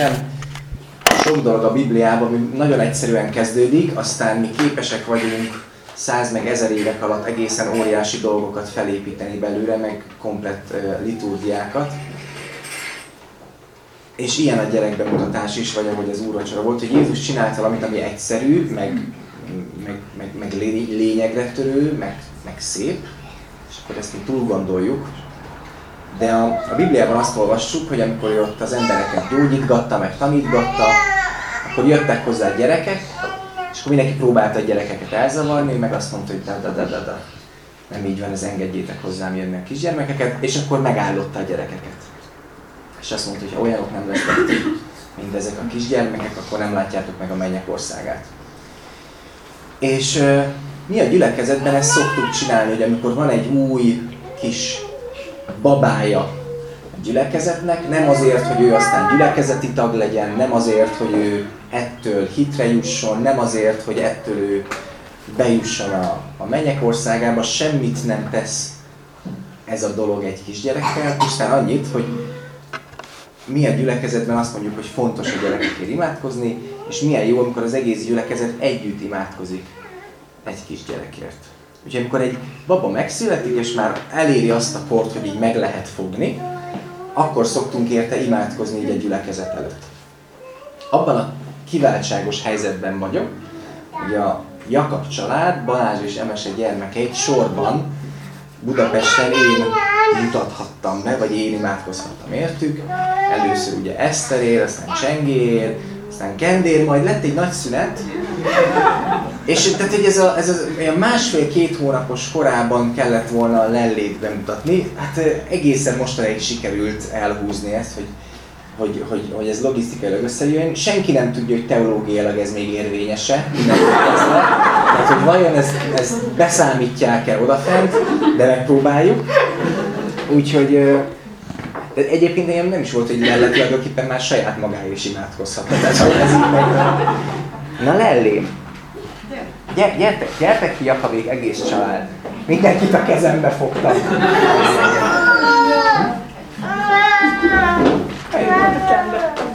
olyan sok dolog a Bibliában, ami nagyon egyszerűen kezdődik, aztán mi képesek vagyunk száz meg ezer évek alatt egészen óriási dolgokat felépíteni belőle, meg komplett liturgiákat. És ilyen a gyerekbemutatás is, vagy ahogy az úrvacsora volt, hogy Jézus csinált valamit, ami egyszerű, meg, meg, meg, meg lényegre törő, meg, meg szép, és akkor ezt mi túl gondoljuk. De a, a Bibliában azt olvassuk, hogy amikor ott az embereket gyógyítgatta, meg tanítgatta, akkor jöttek hozzá gyerekek, és akkor mindenki próbálta a gyerekeket elzavarni, meg azt mondta, hogy da da da da da. Nem így van, ez engedjétek hozzám jönni a kisgyermekeket, és akkor megállotta a gyerekeket. És azt mondta, hogy ha olyanok nem lesznek mint ezek a kisgyermekek, akkor nem látjátok meg a mennyek országát. És mi a gyülekezetben ezt szoktuk csinálni, hogy amikor van egy új kis babája a gyülekezetnek, nem azért, hogy ő aztán gyülekezeti tag legyen, nem azért, hogy ő ettől hitre jusson, nem azért, hogy ettől ő bejusson a, a mennyek országába, semmit nem tesz ez a dolog egy kisgyerekkel, pusztán annyit, hogy mi a gyülekezetben azt mondjuk, hogy fontos a gyerekekért imádkozni, és milyen jó, amikor az egész gyülekezet együtt imádkozik egy kisgyerekért. Úgyhogy amikor egy baba megszületik, és már eléri azt a kort, hogy így meg lehet fogni, akkor szoktunk érte imádkozni így egy gyülekezet előtt. Abban a kiváltságos helyzetben vagyok, hogy a Jakab család, Balázs és Emese gyermekeit sorban Budapesten én mutathattam be, vagy én imádkozhattam értük. Először ugye Eszterér, aztán Csengér, aztán Kendér, majd lett egy nagy szünet, és tehát, hogy ez a, ez olyan másfél-két hónapos korában kellett volna a lellét bemutatni, hát egészen mostanáig sikerült elhúzni ezt, hogy, hogy, hogy, hogy ez logisztikailag összejön. Senki nem tudja, hogy teológiailag ez még érvényese, Tehát, hogy vajon ezt, ezt beszámítják-e odafent, de megpróbáljuk. Úgyhogy de egyébként ilyen nem is volt, hogy lellet tulajdonképpen már saját magáért is imádkozhatta. Tehát, ez. Na lellém, Gyere, gyertek, gyertek ki, Jakabék, egész család. Mindenkit a kezembe fogtam.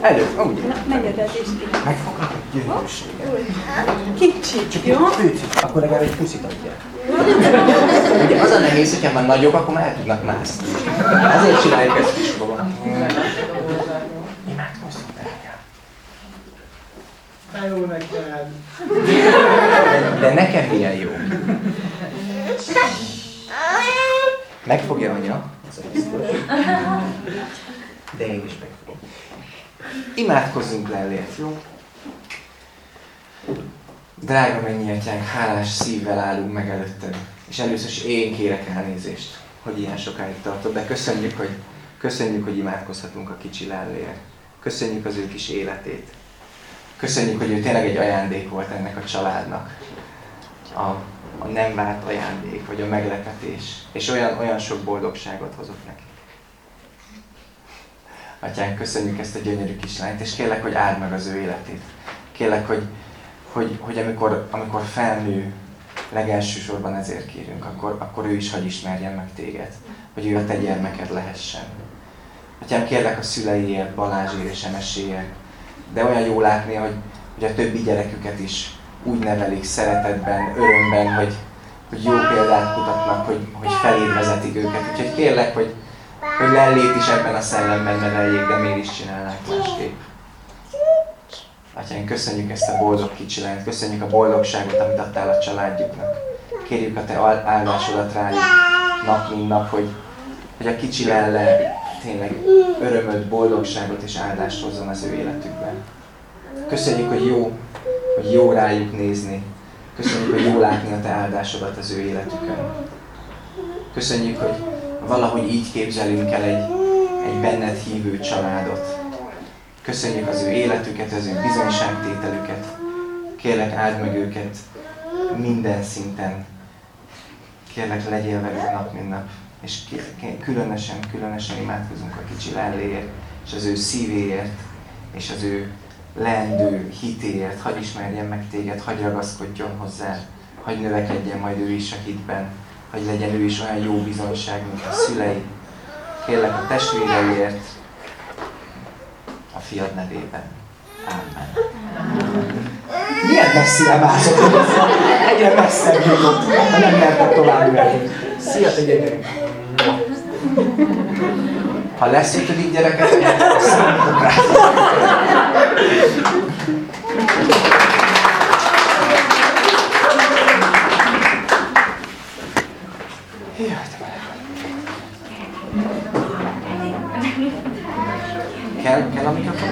Elő, úgy. Na, menj oda, és ki. Megfogadod, gyönyörűséget. Kicsit, jó? Picit, akkor legalább egy puszit adjál. Ugye az a nehéz, hogyha már nagyobb, akkor már el tudnak mászni. Azért csináljuk ezt kisbaba. De jó neked. De nekem milyen jó. Megfogja anya, biztos. De én is megfogom. Imádkozzunk le elért, jó? Drága mennyi atyánk, hálás szívvel állunk meg előtted. És először is én kérek elnézést, hogy ilyen sokáig tartott, de köszönjük, hogy, köszönjük, hogy imádkozhatunk a kicsi lelléért. Köszönjük az ő kis életét. Köszönjük, hogy ő tényleg egy ajándék volt ennek a családnak. A, a nem várt ajándék, vagy a meglepetés. És olyan, olyan sok boldogságot hozott nekik. Atyánk, köszönjük ezt a gyönyörű kislányt, és kérlek, hogy áld meg az ő életét. Kérlek, hogy, hogy, hogy amikor, amikor felnő, legelső sorban ezért kérünk, akkor, akkor ő is hagy ismerjen meg téged, hogy ő a te gyermeked lehessen. Atyám, kérlek a szüleiért, Balázsért és Emeséért, de olyan jó látni, hogy, hogy a többi gyereküket is úgy nevelik szeretetben, örömben, hogy, hogy jó példát mutatnak, hogy, hogy feléd vezetik őket. Úgyhogy kérlek, hogy, hogy lellét is ebben a szellemben neveljék, de miért is csinálnák másképp. Atyán, köszönjük ezt a boldog kicsilányt, köszönjük a boldogságot, amit adtál a családjuknak. Kérjük a te áldásodat rájuk nap, mint nap, hogy, hogy a kicsi lelle tényleg örömöt, boldogságot és áldást hozzon az ő életükben. Köszönjük, hogy jó, hogy jó rájuk nézni. Köszönjük, hogy jó látni a te áldásodat az ő életükön. Köszönjük, hogy valahogy így képzelünk el egy, egy benned hívő családot. Köszönjük az ő életüket, az ő bizonyságtételüket. Kérlek, áld meg őket minden szinten. Kérlek, legyél velük nap, mint nap és különösen, különösen imádkozunk a kicsi lelléért, és az ő szívéért, és az ő leendő hitéért, hagy ismerjen meg téged, hagy ragaszkodjon hozzá, hagy növekedjen majd ő is a hitben, hogy legyen ő is olyan jó bizonyság, mint a szülei. Kérlek a testvéreiért, fiad nevében. Amen. Milyen messzire mászott, egyre messzebb jutott, nem lehetett tovább menni. Szia, te gyerek! Ha lesz ötödik gyereket, számítok rá. Kell, kell a mikrofon?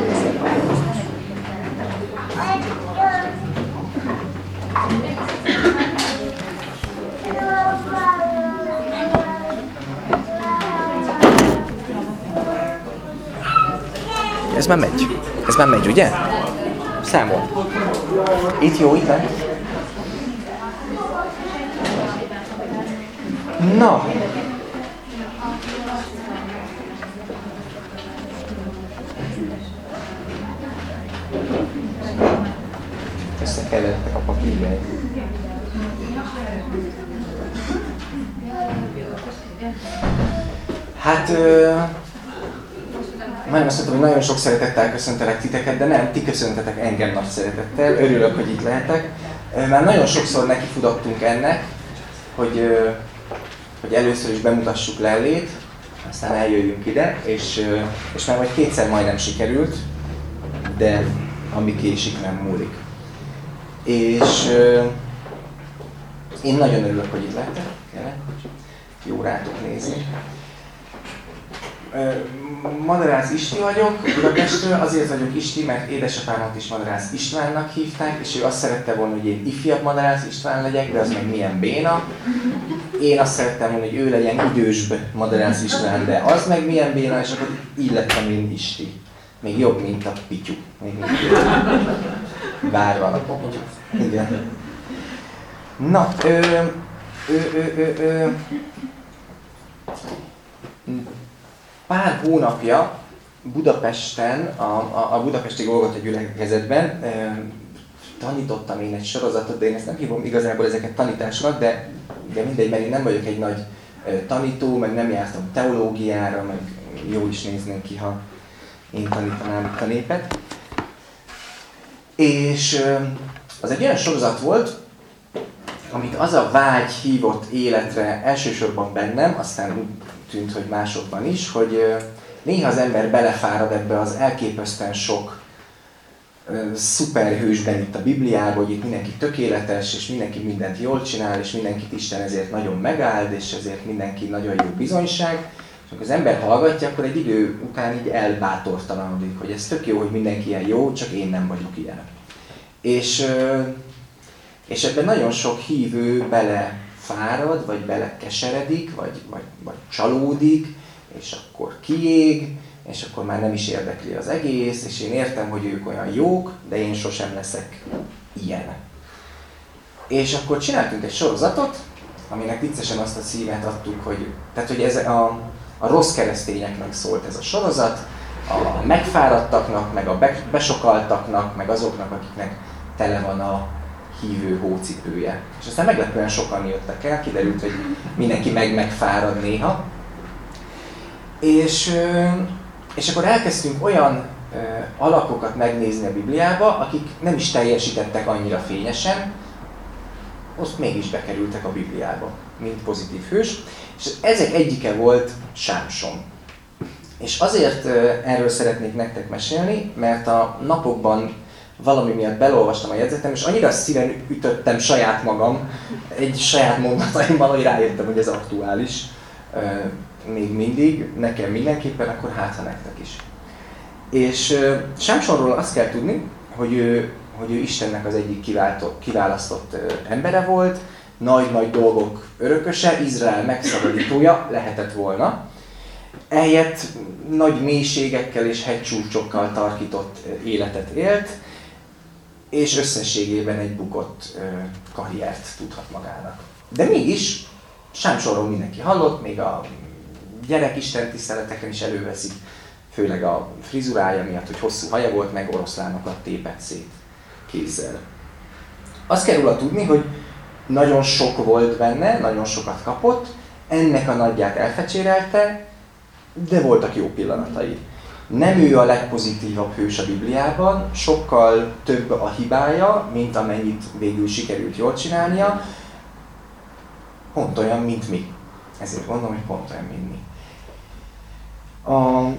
Ez már megy. Ez már megy, ugye? Számol. Itt jó, itt megy. Na. Összekeveredtek a papírjaik. Hát... Ö majdnem azt mondtam, hogy nagyon sok szeretettel köszöntelek titeket, de nem, ti köszöntetek engem nagy szeretettel, örülök, hogy itt lehetek. Már nagyon sokszor nekifutottunk ennek, hogy, hogy először is bemutassuk Lellét, aztán eljöjjünk ide, és, és már majd kétszer majdnem sikerült, de ami késik nem múlik. És én nagyon örülök, hogy itt lehetek, jó rátok nézni. Madarász Isti vagyok, Budapestről, azért vagyok Isti, mert édesapámat is Madarász Istvánnak hívták, és ő azt szerette volna, hogy én ifjabb Madarász István legyek, de az meg milyen béna. Én azt szerettem volna, hogy ő legyen idősbb Madarász István, de az meg milyen béna, és akkor így lettem én Isti. Még jobb, mint a Pityu. Még Bár van a Pityu. Igen. Na, ö, ö, ö, ö, ö, pár hónapja Budapesten, a, a, a Budapesti Golgota gyülekezetben tanítottam én egy sorozatot, de én ezt nem hívom igazából ezeket tanításnak, de, de mindegy, mert én nem vagyok egy nagy tanító, meg nem jártam teológiára, meg jó is néznénk ki, ha én tanítanám itt a népet. És az egy olyan sorozat volt, amit az a vágy hívott életre elsősorban bennem, aztán tűnt, hogy másokban is, hogy néha az ember belefárad ebbe az elképesztően sok szuperhősben itt a Bibliában, hogy itt mindenki tökéletes, és mindenki mindent jól csinál, és mindenkit Isten ezért nagyon megáld, és ezért mindenki nagyon jó bizonyság. És amikor az ember hallgatja, akkor egy idő után így elbátortalanodik, hogy ez tök jó, hogy mindenki ilyen jó, csak én nem vagyok ilyen. És, és ebben nagyon sok hívő bele fárad, vagy belekeseredik, vagy, vagy, vagy csalódik, és akkor kiég, és akkor már nem is érdekli az egész, és én értem, hogy ők olyan jók, de én sosem leszek ilyen. És akkor csináltunk egy sorozatot, aminek viccesen azt a címet adtuk, hogy, tehát, hogy ez a, a rossz keresztényeknek szólt ez a sorozat, a megfáradtaknak, meg a besokaltaknak, meg azoknak, akiknek tele van a hívő hócipője. És aztán meglepően sokan jöttek el, kiderült, hogy mindenki meg megfárad néha. És, és akkor elkezdtünk olyan alakokat megnézni a Bibliába, akik nem is teljesítettek annyira fényesen, azt mégis bekerültek a Bibliába, mint pozitív hős. És ezek egyike volt Sámson. És azért erről szeretnék nektek mesélni, mert a napokban valami miatt belolvastam a jegyzetem, és annyira szíven ütöttem saját magam egy saját mondataimban, hogy rájöttem, hogy ez aktuális még mindig, nekem mindenképpen, akkor hát, ha nektek is. És Sámsonról azt kell tudni, hogy ő, hogy ő Istennek az egyik kiváltott, kiválasztott embere volt, nagy-nagy dolgok örököse, Izrael megszabadítója lehetett volna. Ehelyett nagy mélységekkel és hegycsúcsokkal tarkított életet élt, és összességében egy bukott karriert tudhat magának. De mégis, Sámsorról mindenki hallott, még a gyerek Isten tiszteleteken is előveszik, főleg a frizurája miatt, hogy hosszú haja volt, meg oroszlánokat tépett szét kézzel. Azt kell róla tudni, hogy nagyon sok volt benne, nagyon sokat kapott, ennek a nagyját elfecsérelte, de voltak jó pillanatai. Nem ő a legpozitívabb hős a Bibliában, sokkal több a hibája, mint amennyit végül sikerült jól csinálnia, pont olyan, mint mi. Ezért mondom, hogy pont olyan, mint mi. A...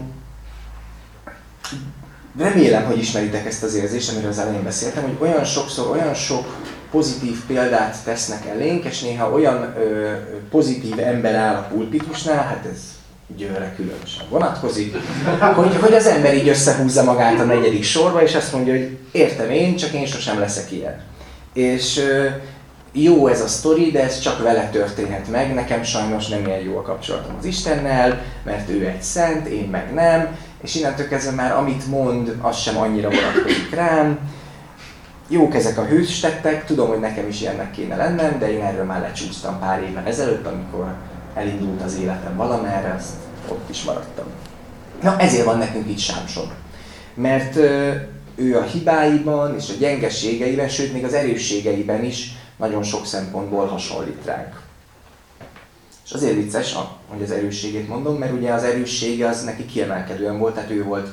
Remélem, hogy ismeritek ezt az érzést, amiről az elején beszéltem, hogy olyan sokszor, olyan sok pozitív példát tesznek elénk, és néha olyan ö, pozitív ember áll a pulpitusnál, hát ez győre különösen vonatkozik, hogy, hogy az ember így összehúzza magát a negyedik sorba, és azt mondja, hogy értem én, csak én sosem leszek ilyen. És jó ez a sztori, de ez csak vele történhet meg, nekem sajnos nem ilyen jó a kapcsolatom az Istennel, mert ő egy szent, én meg nem, és innentől kezdve már amit mond, az sem annyira vonatkozik rám. Jók ezek a hőstettek, tudom, hogy nekem is ilyennek kéne lennem, de én erről már lecsúsztam pár évvel ezelőtt, amikor elindult az életem valamerre, azt ott is maradtam. Na ezért van nekünk itt Sámson. Mert ő a hibáiban és a gyengeségeiben, sőt még az erősségeiben is nagyon sok szempontból hasonlít ránk. És azért vicces, hogy az erősségét mondom, mert ugye az erőssége az neki kiemelkedően volt, tehát ő volt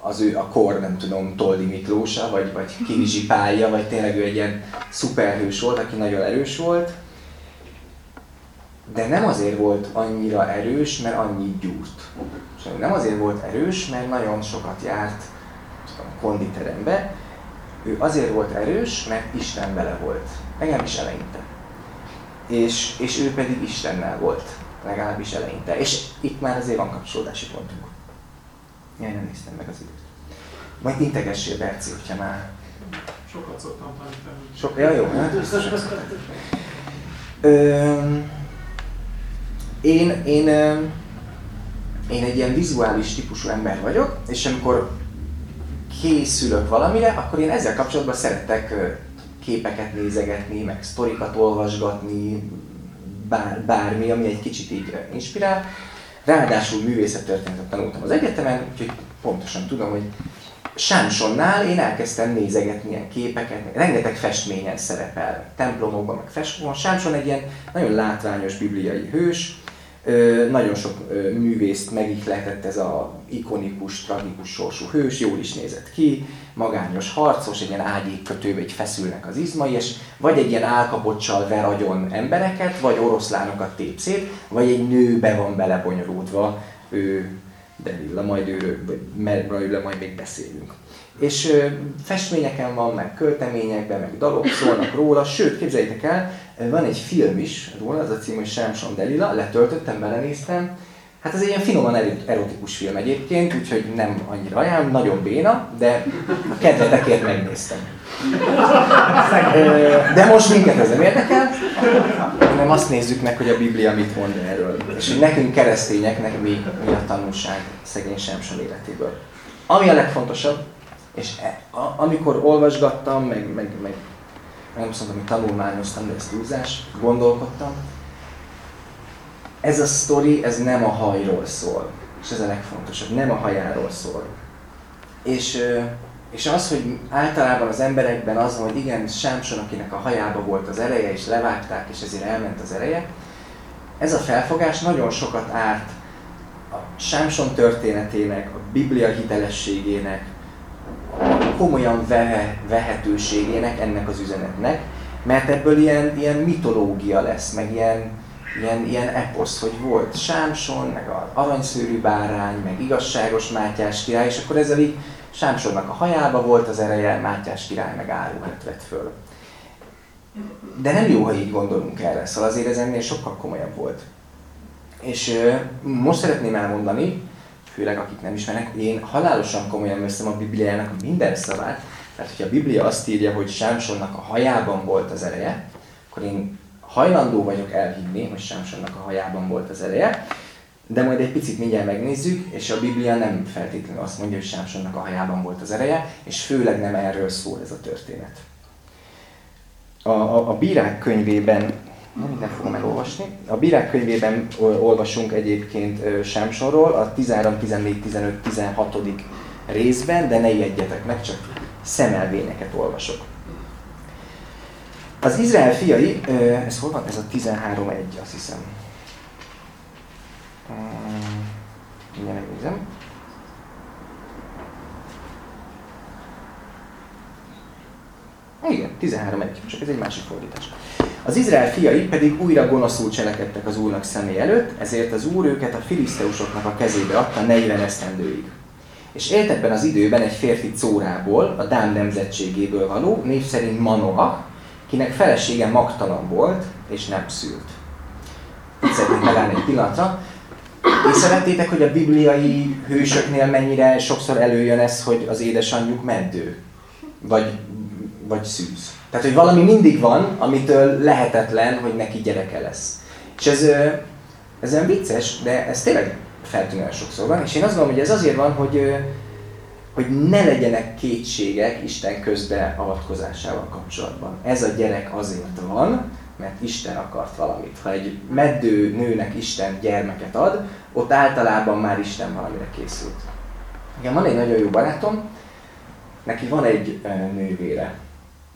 az ő a kor, nem tudom, Toldi Miklósa, vagy, vagy Kivizsi Pálya, vagy tényleg ő egy ilyen szuperhős volt, aki nagyon erős volt, de nem azért volt annyira erős, mert annyit gyúrt. És nem azért volt erős, mert nagyon sokat járt a konditerembe, ő azért volt erős, mert Isten vele volt. Legalábbis eleinte. És, és ő pedig Istennel volt. Legalábbis eleinte. És itt már azért van kapcsolódási pontunk. Jaj, nem néztem meg az időt. Majd integessél, Berci, hogyha már... Sokat szoktam tanítani. Sok, ja, jó. Hát, Ö, én, én, én egy ilyen vizuális típusú ember vagyok, és amikor készülök valamire, akkor én ezzel kapcsolatban szeretek képeket nézegetni, meg sztorikat olvasgatni, bár, bármi, ami egy kicsit így inspirál. Ráadásul művészettörténetet tanultam az egyetemen, úgyhogy pontosan tudom, hogy Sámsonnál én elkezdtem nézegetni ilyen képeket, rengeteg festményen szerepel, templomokban, meg festményen. Sámson egy ilyen nagyon látványos bibliai hős, nagyon sok művészt megihletett ez a ikonikus, tragikus sorsú hős, jól is nézett ki, magányos harcos, egy ilyen ágyékkötőbe egy feszülnek az izmai, és vagy egy ilyen álkapocsal ver agyon embereket, vagy oroszlánokat tép szét, vagy egy nőbe van belebonyolódva, ő Delilla, majd őről, mert majd még beszélünk. És festményeken van, meg költeményekben, meg dalok szólnak róla, sőt, képzeljétek el, van egy film is róla, az a cím, hogy Samson Delila, letöltöttem, belenéztem. Hát ez egy ilyen finoman erotikus film egyébként, úgyhogy nem annyira ajánlom, nagyon béna, de kedvetekért megnéztem. De most minket ez nem érdekel, hanem azt nézzük meg, hogy a Biblia mit mond erről. És hogy nekünk keresztényeknek mi, mi a tanulság szegény Samson életéből. Ami a legfontosabb, és e, a, amikor olvasgattam, meg, meg, meg nem azt hogy tanulmányoztam, de ez túlzás, gondolkodtam. Ez a sztori, ez nem a hajról szól. És ez a legfontosabb, nem a hajáról szól. És, és az, hogy általában az emberekben az van, hogy igen, Sámson, akinek a hajába volt az ereje, és levágták, és ezért elment az ereje, ez a felfogás nagyon sokat árt a Sámson történetének, a Biblia hitelességének, komolyan vehe, vehetőségének ennek az üzenetnek, mert ebből ilyen, ilyen mitológia lesz, meg ilyen, ilyen, ilyen eposz, hogy volt Sámson, meg az aranyszőrű bárány, meg igazságos Mátyás király, és akkor ezzel így Sámsonnak a hajába volt az ereje, Mátyás király meg áruhat vett föl. De nem jó, ha így gondolunk erre, szóval azért ez ennél sokkal komolyabb volt. És most szeretném elmondani, főleg akik nem ismernek, én halálosan komolyan veszem a Bibliának minden szavát, tehát hogyha a Biblia azt írja, hogy Sámsonnak a hajában volt az ereje, akkor én hajlandó vagyok elhinni, hogy Sámsonnak a hajában volt az ereje, de majd egy picit mindjárt megnézzük, és a Biblia nem feltétlenül azt mondja, hogy Sámsonnak a hajában volt az ereje, és főleg nem erről szól ez a történet. A, a, a bírák könyvében nem mindent fogom elolvasni. A Bírák könyvében olvasunk egyébként Sámsonról, a 13, 14, 15, 16. részben, de ne ijedjetek meg, csak szemelvényeket olvasok. Az Izrael fiai, ez hol van? Ez a 13.1, azt hiszem. Mindjárt megnézem. Igen, 13.1, csak ez egy másik fordítás. Az Izrael fiai pedig újra gonoszul cselekedtek az Úrnak személy előtt, ezért az Úr őket a filiszteusoknak a kezébe adta 40 esztendőig. És élt ebben az időben egy férfi Córából, a Dán nemzetségéből való, név szerint Manoah, kinek felesége magtalan volt, és nem szült. Itt szeretnék megállni egy pillanatra. szerettétek, hogy a bibliai hősöknél mennyire sokszor előjön ez, hogy az édesanyjuk meddő? Vagy, vagy szűz. Tehát, hogy valami mindig van, amitől lehetetlen, hogy neki gyereke lesz. És ez, ez olyan vicces, de ez tényleg feltűnően sokszor van. És én azt gondolom, hogy ez azért van, hogy, hogy ne legyenek kétségek Isten közbe avatkozásával kapcsolatban. Ez a gyerek azért van, mert Isten akart valamit. Ha egy meddő nőnek Isten gyermeket ad, ott általában már Isten valamire készült. Igen, van egy nagyon jó barátom, neki van egy nővére,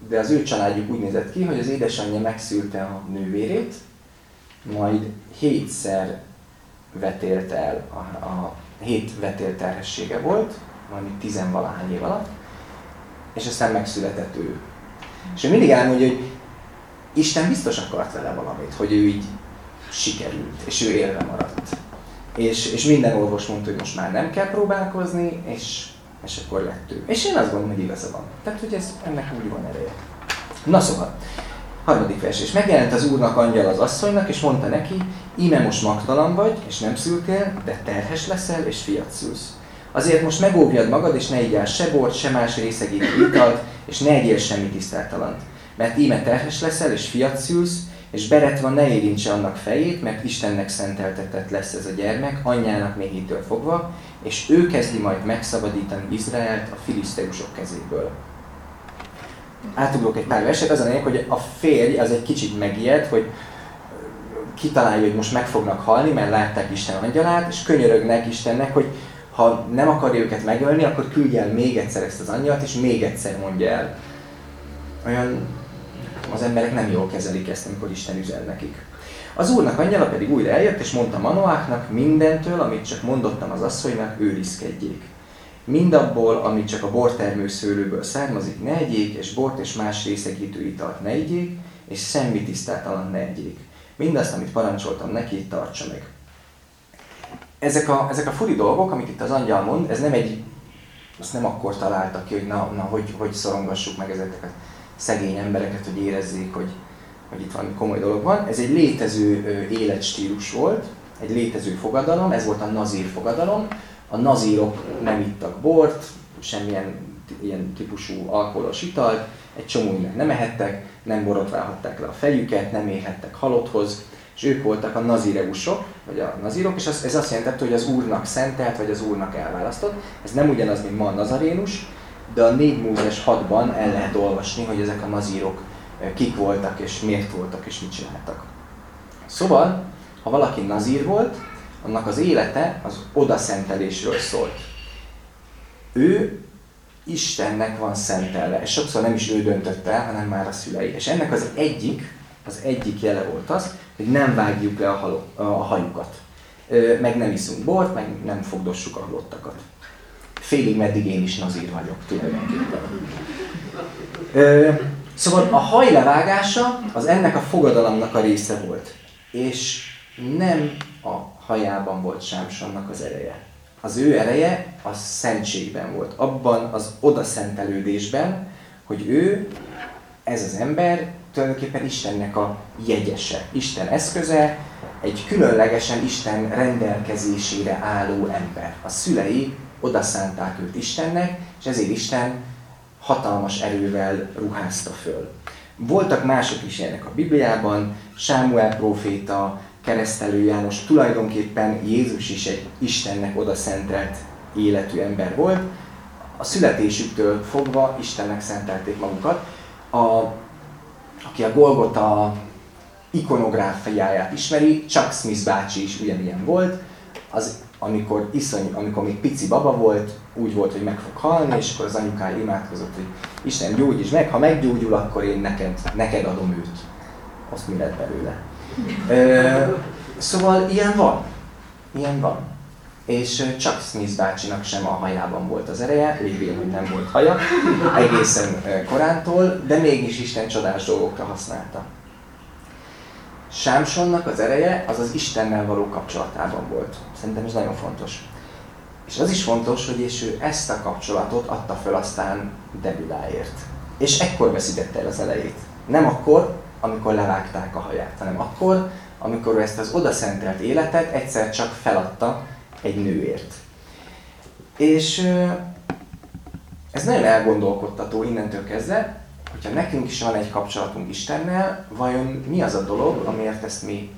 de az ő családjuk úgy nézett ki, hogy az édesanyja megszülte a nővérét, majd hétszer vetélt el, a, a hét vetélt terhessége volt, valami tizenvalahány év alatt, és aztán megszületett ő. És ő mindig elmondja, hogy Isten biztos akart vele valamit, hogy ő így sikerült, és ő élve maradt. És, és minden orvos mondta, hogy most már nem kell próbálkozni, és és akkor lett ő. És én azt gondolom, hogy igaza van. Tehát, hogy ez, ennek úgy van ereje. Na szóval, harmadik vers. És megjelent az úrnak angyal az asszonynak, és mondta neki, íme most magtalan vagy, és nem szültél, de terhes leszel, és fiat szülsz. Azért most megóvjad magad, és ne igyál se bort, se más részegítő italt, és ne egyél semmi tiszteltalant. Mert íme terhes leszel, és fiat szülsz, és beretva ne érintse annak fejét, mert Istennek szenteltetett lesz ez a gyermek, anyjának méhétől fogva, és ő kezdi majd megszabadítani Izraelt a filiszteusok kezéből. Átugrok egy pár verset, az a lényeg, hogy a férj az egy kicsit megijed, hogy kitalálja, hogy most meg fognak halni, mert látták Isten angyalát, és könyörögnek Istennek, hogy ha nem akarja őket megölni, akkor küldje el még egyszer ezt az angyalt, és még egyszer mondja el. Olyan az emberek nem jól kezelik ezt, amikor Isten üzen nekik. Az úrnak angyala pedig újra eljött, és mondta Manoáknak, mindentől, amit csak mondottam az asszonynak, őrizkedjék. Mindabból, amit csak a bortermő szőlőből származik, ne egyék, és bort és más részegítő italt ne egyék, és semmi tisztátalan ne egyék. Mindazt, amit parancsoltam neki, tartsa meg. Ezek a, ezek a furi dolgok, amit itt az angyal mond, ez nem egy, azt nem akkor találtak ki, hogy na, na hogy, hogy szorongassuk meg ezeket szegény embereket, hogy érezzék, hogy, hogy itt valami komoly dolog van. Ez egy létező életstílus volt, egy létező fogadalom, ez volt a nazír fogadalom. A nazírok nem ittak bort, semmilyen ilyen típusú alkoholos italt, egy csomó mindent nem ehettek, nem borotválhatták le a fejüket, nem érhettek halotthoz, és ők voltak a nazireusok, vagy a nazírok, és ez azt jelentette, hogy az úrnak szentelt, vagy az úrnak elválasztott. Ez nem ugyanaz, mint ma a nazarénus, de a 4 Mózes 6-ban el lehet olvasni, hogy ezek a nazírok eh, kik voltak, és miért voltak, és mit csináltak. Szóval, ha valaki nazír volt, annak az élete az odaszentelésről szólt. Ő Istennek van szentelve, és sokszor nem is ő döntött el, hanem már a szülei. És ennek az egyik, az egyik jele volt az, hogy nem vágjuk le a, haló, a hajukat. Meg nem iszunk bort, meg nem fogdossuk a halottakat félig meddig én is nazír vagyok tulajdonképpen. Ö, szóval a haj levágása az ennek a fogadalomnak a része volt. És nem a hajában volt Sámsonnak az ereje. Az ő ereje a szentségben volt, abban az odaszentelődésben, hogy ő, ez az ember tulajdonképpen Istennek a jegyese, Isten eszköze, egy különlegesen Isten rendelkezésére álló ember. A szülei oda szánták őt Istennek, és ezért Isten hatalmas erővel ruházta föl. Voltak mások is ilyenek a Bibliában, Sámuel próféta, keresztelő János, tulajdonképpen Jézus is egy Istennek oda szentelt életű ember volt. A születésüktől fogva Istennek szentelték magukat. A, aki a Golgota ikonográfiáját ismeri, Chuck Smith bácsi is ugyanilyen volt, az amikor iszony, amikor még pici baba volt, úgy volt, hogy meg fog halni, és akkor az anyukája imádkozott, hogy Isten gyógyíts meg, ha meggyógyul, akkor én neked, neked adom őt. Azt mi lett belőle. Ö, szóval ilyen van. Ilyen van. és Chuck Smith bácsinak sem a hajában volt az ereje, lévén, hogy nem volt haja, egészen korántól, de mégis Isten csodás dolgokra használta. Sámsonnak az ereje az az Istennel való kapcsolatában volt. Szerintem ez nagyon fontos. És az is fontos, hogy és ő ezt a kapcsolatot adta föl aztán Debiláért. És ekkor veszítette el az elejét. Nem akkor, amikor levágták a haját, hanem akkor, amikor ő ezt az odaszentelt életet egyszer csak feladta egy nőért. És ez nagyon elgondolkodtató innentől kezdve, hogyha nekünk is van egy kapcsolatunk Istennel, vajon mi az a dolog, amiért ezt mi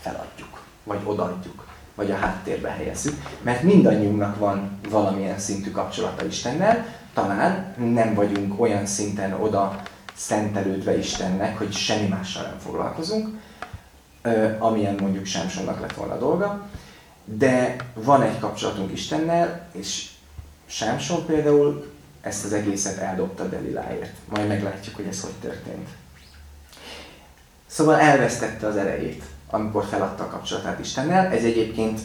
feladjuk, vagy odaadjuk, vagy a háttérbe helyezzük, mert mindannyiunknak van valamilyen szintű kapcsolata Istennel, talán nem vagyunk olyan szinten oda szentelődve Istennek, hogy semmi mással nem foglalkozunk, amilyen mondjuk Sámsonnak lett volna a dolga, de van egy kapcsolatunk Istennel, és Sámson például ezt az egészet eldobta Deliláért. Majd meglátjuk, hogy ez hogy történt. Szóval elvesztette az erejét, amikor feladta a kapcsolatát Istennel. Ez egyébként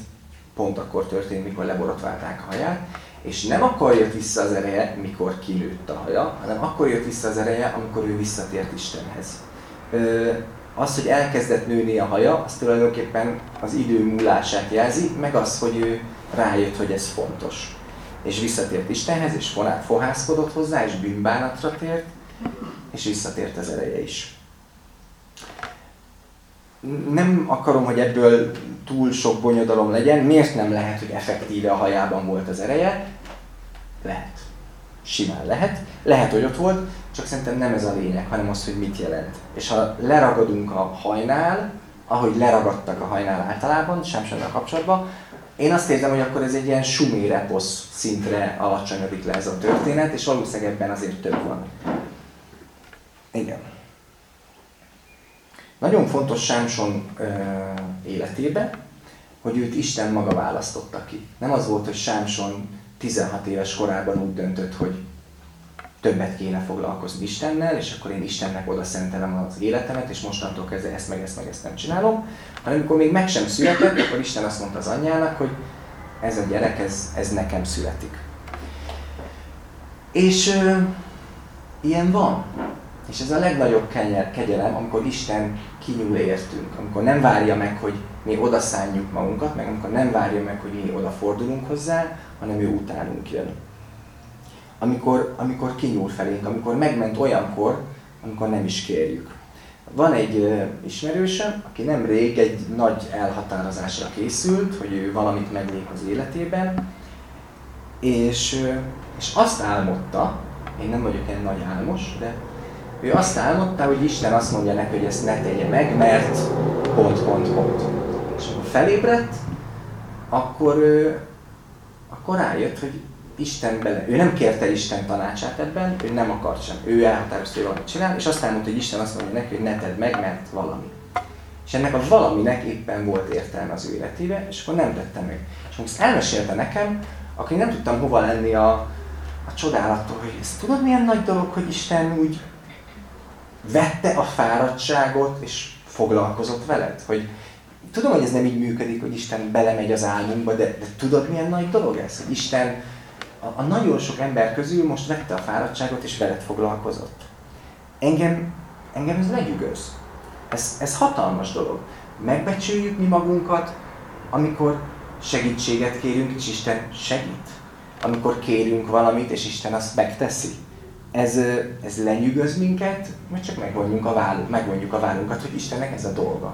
pont akkor történt, mikor leborotválták a haját, és nem akkor jött vissza az ereje, mikor kinőtt a haja, hanem akkor jött vissza az ereje, amikor ő visszatért Istenhez. Ö, az, hogy elkezdett nőni a haja, az tulajdonképpen az idő múlását jelzi, meg az, hogy ő rájött, hogy ez fontos. És visszatért Istenhez, és fohászkodott hozzá, és bűnbánatra tért, és visszatért az ereje is. Nem akarom, hogy ebből túl sok bonyodalom legyen. Miért nem lehet, hogy effektíve a hajában volt az ereje? Lehet. Simán lehet. Lehet, hogy ott volt, csak szerintem nem ez a lényeg, hanem az, hogy mit jelent. És ha leragadunk a hajnál, ahogy leragadtak a hajnál általában, sem a kapcsolatban, én azt érzem, hogy akkor ez egy ilyen suméreposz szintre alacsonyodik le ez a történet, és valószínűleg ebben azért több van. Igen. Nagyon fontos Sámson ö, életébe, hogy őt Isten maga választotta ki. Nem az volt, hogy Sámson 16 éves korában úgy döntött, hogy többet kéne foglalkozni Istennel, és akkor én Istennek oda szentelem az életemet, és mostantól kezdve ezt meg ezt meg ezt nem csinálom, hanem amikor még meg sem született, akkor Isten azt mondta az anyjának, hogy ez a gyerek, ez, ez nekem születik. És ö, ilyen van. És ez a legnagyobb kegyelem, amikor Isten kinyúl értünk, amikor nem várja meg, hogy mi odaszálljuk magunkat, meg amikor nem várja meg, hogy mi odafordulunk hozzá, hanem ő utánunk jön amikor, amikor kinyúl felénk, amikor megment olyankor, amikor nem is kérjük. Van egy ismerősöm, aki nemrég egy nagy elhatározásra készült, hogy ő valamit meglép az életében, és, és azt álmodta, én nem vagyok ilyen nagy álmos, de ő azt álmodta, hogy Isten azt mondja neki, hogy ezt ne tegye meg, mert pont, pont, pont. És amikor felébredt, akkor, akkor rájött, hogy Isten bele, ő nem kérte Isten tanácsát ebben, ő nem akart sem. Ő elhatározta, hogy valamit csinál, és aztán mondta, hogy Isten azt mondja neki, hogy ne tedd meg, mert valami. És ennek a valaminek éppen volt értelme az ő életébe, és akkor nem tette meg. És most elmesélte nekem, én nem tudtam hova lenni a, a csodálattól, hogy ezt tudod milyen nagy dolog, hogy Isten úgy vette a fáradtságot, és foglalkozott veled? Hogy tudom, hogy ez nem így működik, hogy Isten belemegy az álmunkba, de, de tudod milyen nagy dolog ez, hogy Isten a, a nagyon sok ember közül most vette a fáradtságot és veled foglalkozott. Engem, engem ez legyűgöz. Ez, ez hatalmas dolog. Megbecsüljük mi magunkat, amikor segítséget kérünk, és Isten segít. Amikor kérünk valamit, és Isten azt megteszi. Ez, ez lenyűgöz minket, vagy csak megvonjuk a, váll, megvonjuk a vállunkat, hogy Istennek ez a dolga.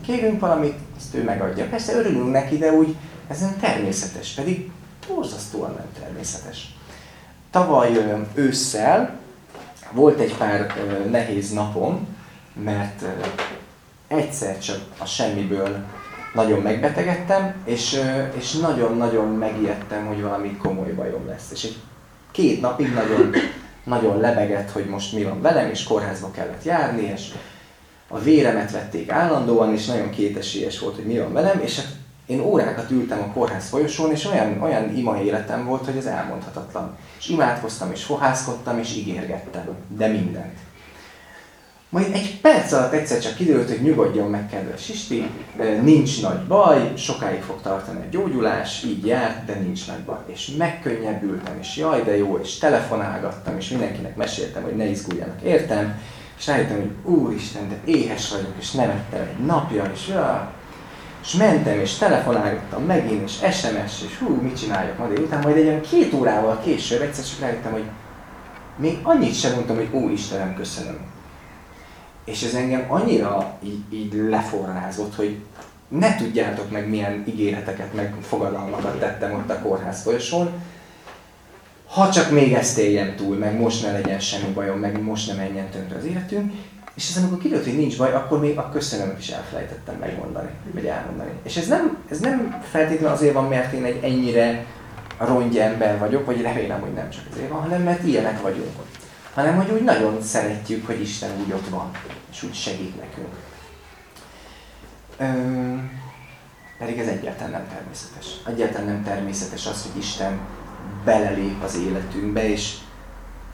Kérünk valamit, azt ő megadja. Persze örülünk neki, de úgy ez nem természetes, pedig borzasztóan nem természetes. Tavaly ősszel volt egy pár nehéz napom, mert egyszer csak a semmiből nagyon megbetegedtem, és, és nagyon-nagyon megijedtem, hogy valami komoly bajom lesz. És egy két napig nagyon, nagyon lebegett, hogy most mi van velem, és kórházba kellett járni, és a véremet vették állandóan, és nagyon kétesélyes volt, hogy mi van velem, és hát én órákat ültem a kórház folyosón, és olyan, olyan ima életem volt, hogy ez elmondhatatlan. És imádkoztam, és fohászkodtam, és ígérgettem, de mindent. Majd egy perc alatt egyszer csak kiderült, hogy nyugodjon meg, kedves Isti, nincs nagy baj, sokáig fog tartani a gyógyulás, így járt, de nincs nagy baj. És megkönnyebbültem, és jaj, de jó, és telefonálgattam, és mindenkinek meséltem, hogy ne izguljanak, értem, és rájöttem, hogy úristen, de éhes vagyok, és nem ettem egy napja, és ja, és mentem, és telefonálgattam megint, és SMS, és hú, mit csináljak ma délután, majd egy olyan két órával később egyszer csak rájöttem, hogy még annyit sem mondtam, hogy ó Istenem, köszönöm. És ez engem annyira így, így leforrázott, hogy ne tudjátok meg milyen ígéreteket, meg fogadalmakat tettem ott a kórház folyosón, ha csak még ezt éljem túl, meg most ne legyen semmi bajom, meg most ne menjen tönkre az életünk, és ez amikor kiderült, hogy nincs baj, akkor még a köszönöm is elfelejtettem megmondani, vagy elmondani. És ez nem, ez nem feltétlenül azért van, mert én egy ennyire rongy ember vagyok, vagy remélem, hogy nem csak azért van, hanem mert ilyenek vagyunk. Hanem, hogy úgy nagyon szeretjük, hogy Isten úgy ott van, és úgy segít nekünk. Ö, pedig ez egyáltalán nem természetes. Egyáltalán nem természetes az, hogy Isten belelép az életünkbe, és,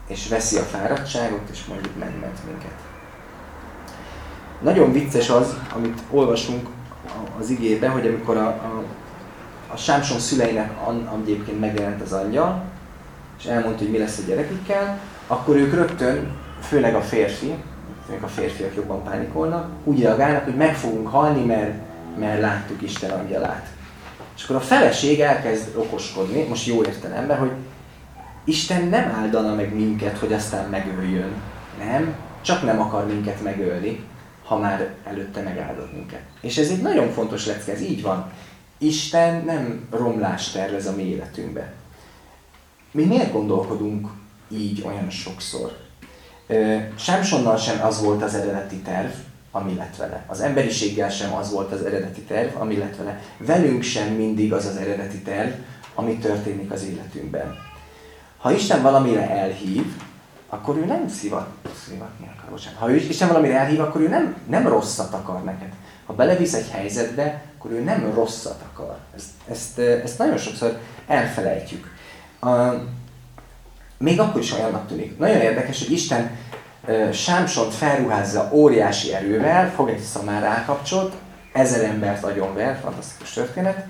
és veszi a fáradtságot, és mondjuk megment minket. Nagyon vicces az, amit olvasunk az igében, hogy amikor a, a, a Sámson szüleinek egyébként megjelent az angyal, és elmondta, hogy mi lesz a gyerekükkel, akkor ők rögtön, főleg a férfi, a férfiak jobban pánikolnak, úgy reagálnak, hogy meg fogunk halni, mert, mert láttuk Isten angyalát. És akkor a feleség elkezd okoskodni, most jó értelemben, hogy Isten nem áldana meg minket, hogy aztán megöljön. Nem, csak nem akar minket megölni, ha már előtte megáldott minket. És ez egy nagyon fontos lecke, ez így van. Isten nem romlást tervez a mi életünkbe. Mi miért gondolkodunk így olyan sokszor? Sámsonnal sem az volt az eredeti terv, ami lett vele. Az emberiséggel sem az volt az eredeti terv, ami lett vele. Velünk sem mindig az az eredeti terv, ami történik az életünkben. Ha Isten valamire elhív, akkor ő nem szivat, szivatni akar, bocsánat. Ha ő Isten valamire elhív, akkor ő nem, nem rosszat akar neked. Ha belevisz egy helyzetbe, akkor ő nem rosszat akar. Ezt, ezt, ezt nagyon sokszor elfelejtjük. Uh, még akkor is olyannak tűnik. Nagyon érdekes, hogy Isten uh, Sámsont felruházza óriási erővel, fog egy szamár rákapcsolt, ezer embert ver, fantasztikus történet,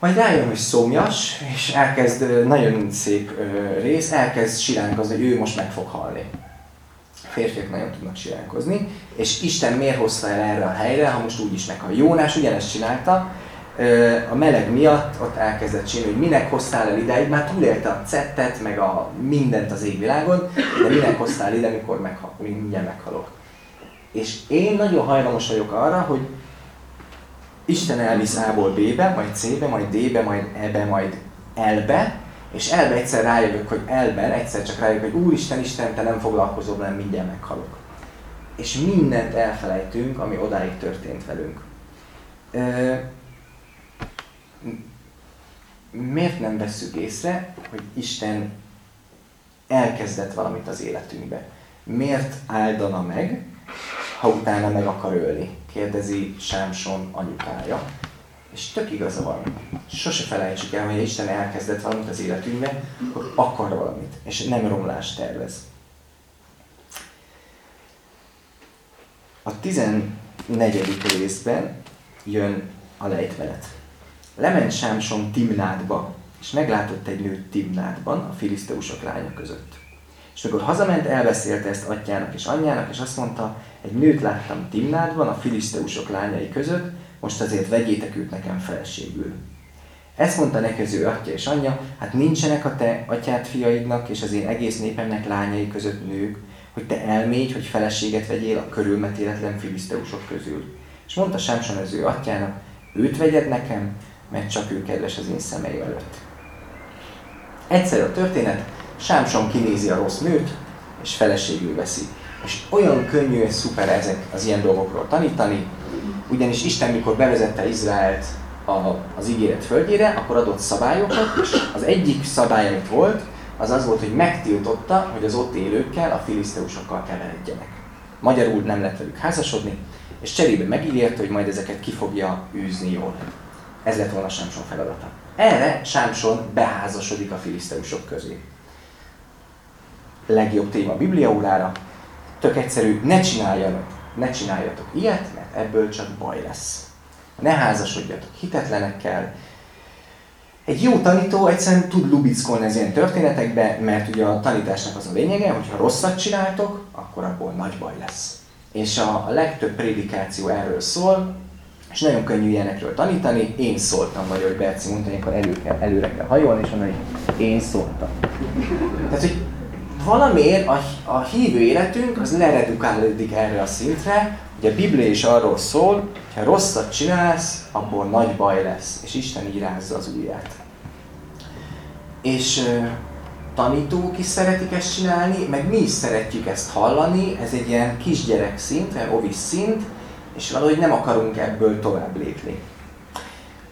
majd rájön, hogy szomjas, és elkezd, nagyon szép rész, elkezd siránkozni, hogy ő most meg fog halni. A férfiak nagyon tudnak siránkozni, és Isten miért hozta el erre a helyre, ha most úgy is meghal. Jónás ugyanezt csinálta, a meleg miatt ott elkezdett csinálni, hogy minek hoztál el idáig, már túlélte a cettet, meg a mindent az égvilágon, de minek hoztál ide, mikor meghal, mindjárt meghalok. És én nagyon hajlamos vagyok arra, hogy Isten elvisz A-ból B-be, majd C-be, majd D-be, majd E-be, majd L-be, és elbe egyszer rájövök, hogy elben egyszer csak rájövök, hogy Úristen, Isten, te nem foglalkozol velem, mindjárt meghalok. És mindent elfelejtünk, ami odáig történt velünk. E, miért nem vesszük észre, hogy Isten elkezdett valamit az életünkbe? Miért áldana meg, ha utána meg akar ölni? Kérdezi Sámson anyukája. És tök igaza van. Sose felejtsük el, hogy Isten elkezdett valamit az életünkbe, akkor akar valamit, és nem romlást tervez. A 14. részben jön a lejtmenet. Lement Sámson Timnádba, és meglátott egy nőt Timnádban, a filiszteusok lánya között. És amikor hazament, elbeszélte ezt atyának és anyjának, és azt mondta, egy nőt láttam Timnádban, a filiszteusok lányai között, most azért vegyétek őt nekem feleségül. Ezt mondta neki az atya és anyja, hát nincsenek a te atyád fiaidnak és az én egész népemnek lányai között nők, hogy te elmégy, hogy feleséget vegyél a körülmetéletlen filiszteusok közül. És mondta Sámson az ő atyának, őt vegyed nekem, mert csak ő kedves az én szemeim előtt. Egyszer a történet, Sámson kinézi a rossz nőt, és feleségül veszi. És olyan könnyű és szuper ezek az ilyen dolgokról tanítani, ugyanis Isten, mikor bevezette Izraelt a, az ígéret földjére, akkor adott szabályokat, és az egyik szabály, amit volt, az az volt, hogy megtiltotta, hogy az ott élőkkel, a filiszteusokkal keveredjenek. Magyarul nem lett velük házasodni, és cserébe megígért, hogy majd ezeket ki fogja űzni jól. Ez lett volna Sámson feladata. Erre Sámson beházasodik a filiszteusok közé legjobb téma Bibliaórára. Tök egyszerű, ne csináljatok, ne csináljatok ilyet, mert ebből csak baj lesz. Ne házasodjatok hitetlenekkel. Egy jó tanító egyszerűen tud lubickolni az ilyen történetekbe, mert ugye a tanításnak az a lényege, hogy ha rosszat csináltok, akkor abból nagy baj lesz. És a, legtöbb prédikáció erről szól, és nagyon könnyű ilyenekről tanítani. Én szóltam, vagy hogy Berci mondta, hogy elő kell, előre kell hajolni, és mondani, én szóltam. Tehát, hogy valamiért a, a hívő életünk az leredukálódik erre a szintre, hogy a Biblia is arról szól, hogy ha rosszat csinálsz, abból nagy baj lesz, és Isten így rázza az ujját. És tanítók is szeretik ezt csinálni, meg mi is szeretjük ezt hallani, ez egy ilyen kisgyerek szint, olyan ovis szint, és valahogy nem akarunk ebből tovább lépni.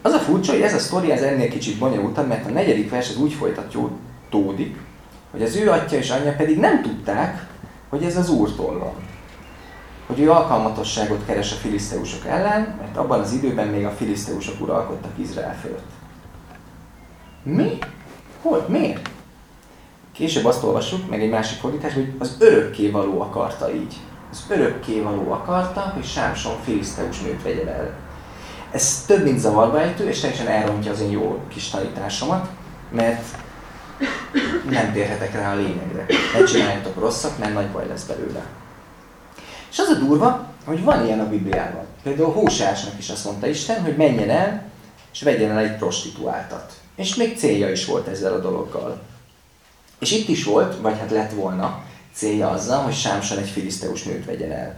Az a furcsa, hogy ez a sztori ez ennél kicsit bonyolultabb, mert a negyedik vers az úgy folytatódik, hogy az ő atya és anyja pedig nem tudták, hogy ez az úrtól van. Hogy ő alkalmatosságot keres a filiszteusok ellen, mert abban az időben még a filiszteusok uralkodtak Izrael fölött. Mi? Hogy? Miért? Később azt olvassuk, meg egy másik fordítás, hogy az örökkévaló akarta így. Az örökkévaló akarta, hogy Sámson filiszteus nőt vegye el. Ez több mint zavarba ejtő, és teljesen elrontja az én jó kis tanításomat, mert nem térhetek rá a lényegre. Ne csináljatok rosszat, mert nagy baj lesz belőle. És az a durva, hogy van ilyen a Bibliában. Például Hósásnak is azt mondta Isten, hogy menjen el, és vegyen el egy prostituáltat. És még célja is volt ezzel a dologgal. És itt is volt, vagy hát lett volna célja azzal, hogy Sámson egy filiszteus nőt vegyen el.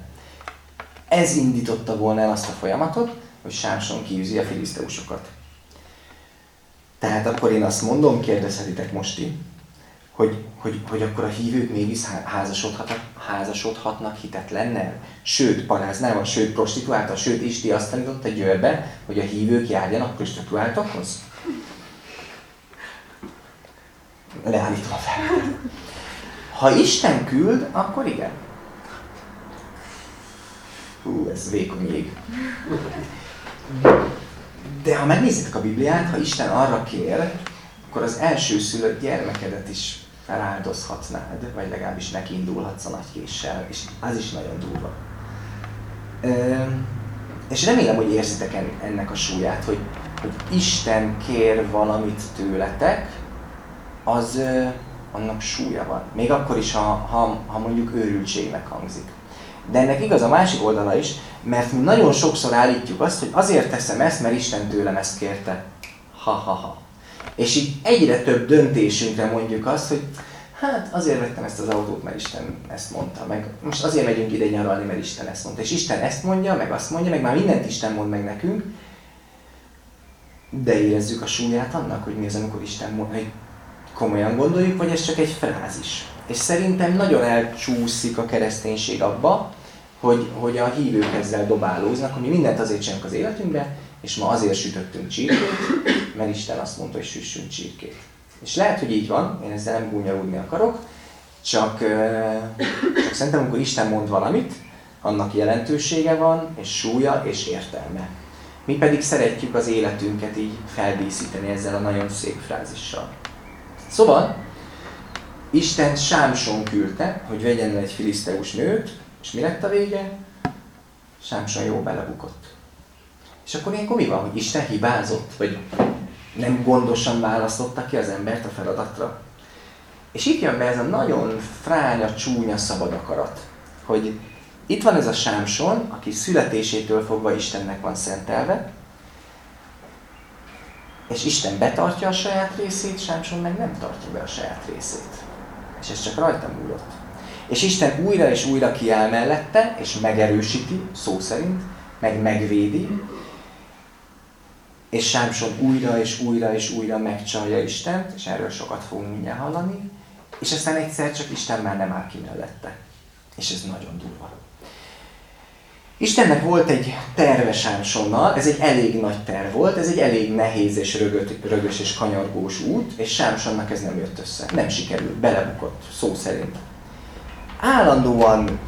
Ez indította volna el azt a folyamatot, hogy Sámson kiűzi a filiszteusokat. Tehát akkor én azt mondom, kérdezhetitek most ti, hogy, hogy, hogy akkor a hívők mégis házasodhatnak, házasodhatnak hitetlennel? Sőt, paráznával, sőt, prostituáltal, sőt, Isti azt tanította Győrbe, hogy a hívők járjanak prostituáltakhoz? Leállítom fel. Ha Isten küld, akkor igen. Hú, ez vékony jég. De ha megnézitek a Bibliát, ha Isten arra kér, akkor az első szülött gyermekedet is feláldozhatnád, vagy legalábbis indulhatsz a nagy késsel, és az is nagyon durva. Ö, és remélem, hogy érzitek ennek a súlyát, hogy, hogy Isten kér valamit tőletek, az ö, annak súlya van. Még akkor is, ha, ha, ha mondjuk őrültségnek hangzik. De ennek igaz a másik oldala is, mert mi nagyon sokszor állítjuk azt, hogy azért teszem ezt, mert Isten tőlem ezt kérte. Ha-ha-ha. És így egyre több döntésünkre mondjuk azt, hogy hát azért vettem ezt az autót, mert Isten ezt mondta, meg most azért megyünk ide nyaralni, mert Isten ezt mondta. És Isten ezt mondja, meg azt mondja, meg már mindent Isten mond meg nekünk, de érezzük a súlyát annak, hogy mi az, amikor Isten mond, hogy komolyan gondoljuk, vagy ez csak egy frázis. És szerintem nagyon elcsúszik a kereszténység abba, hogy, hogy a hívők ezzel dobálóznak, hogy mi mindent azért csinálunk az életünkbe, és ma azért sütöttünk csirkét, mert Isten azt mondta, hogy süssünk csirkét. És lehet, hogy így van, én ezzel nem gúnyalódni akarok, csak, csak szerintem, amikor Isten mond valamit, annak jelentősége van, és súlya, és értelme. Mi pedig szeretjük az életünket így feldíszíteni ezzel a nagyon szép frázissal. Szóval, Isten Sámson küldte, hogy vegyen egy filiszteus nőt, és mi lett a vége? Sámson jó belebukott. És akkor ilyenkor mi van, hogy Isten hibázott, vagy nem gondosan választotta ki az embert a feladatra? És itt jön be ez a nagyon fránya, csúnya szabad akarat, hogy itt van ez a Sámson, aki születésétől fogva Istennek van szentelve, és Isten betartja a saját részét, Sámson meg nem tartja be a saját részét. És ez csak rajta múlott. És Isten újra és újra kiáll mellette, és megerősíti, szó szerint, meg megvédi, és Sámson újra és újra és újra megcsalja Istent, és erről sokat fogunk mindjárt hallani, és aztán egyszer csak Isten már nem áll ki mellette. És ez nagyon durva. Istennek volt egy terve Sámsonnal, ez egy elég nagy terv volt, ez egy elég nehéz és rögöt, rögös és kanyargós út, és Sámsonnak ez nem jött össze, nem sikerült, belebukott, szó szerint. Állandóan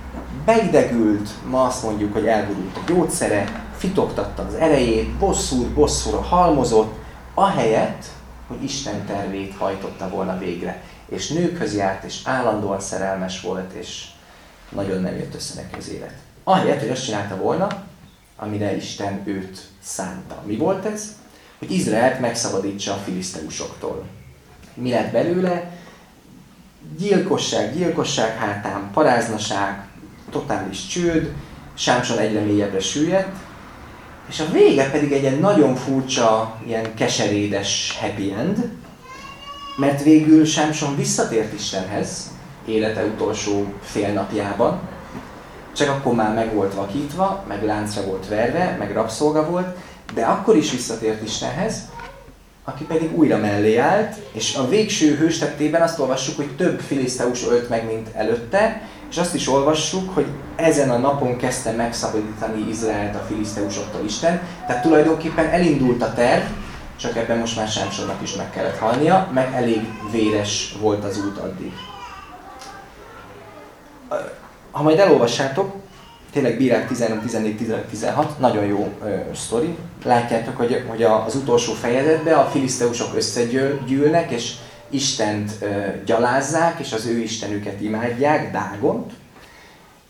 beidegült, ma azt mondjuk, hogy elgurult a gyógyszere, fitoktatta az erejét, bosszúr, bosszúra halmozott, ahelyett, hogy Isten tervét hajtotta volna végre. És nőkhöz járt, és állandóan szerelmes volt, és nagyon nem jött össze neki az élet. Ahelyett, hogy azt csinálta volna, amire Isten őt szánta. Mi volt ez? Hogy Izraelt megszabadítsa a filiszteusoktól. Mi lett belőle? Gyilkosság, gyilkosság hátán, paráznaság, totális csőd, Sámson egyre mélyebbre süllyedt, és a vége pedig egy ilyen nagyon furcsa, ilyen keserédes happy end, mert végül Sámson visszatért Istenhez, élete utolsó fél napjában, csak akkor már meg volt vakítva, meg láncra volt verve, meg rabszolga volt, de akkor is visszatért Istenhez, aki pedig újra mellé állt, és a végső hőstettében azt olvassuk, hogy több filiszteus ölt meg, mint előtte, és azt is olvassuk, hogy ezen a napon kezdte megszabadítani Izraelt a filiszteusoktól Isten, tehát tulajdonképpen elindult a terv, csak ebben most már Sámsonnak is meg kellett halnia, meg elég véres volt az út addig. Ha majd elolvassátok, tényleg bírák 13, 14, 15, 16, nagyon jó ö, sztori. Látjátok, hogy, hogy az utolsó fejezetben a filiszteusok összegyűlnek, és Istent gyalázzák, és az ő istenüket imádják, Dágont.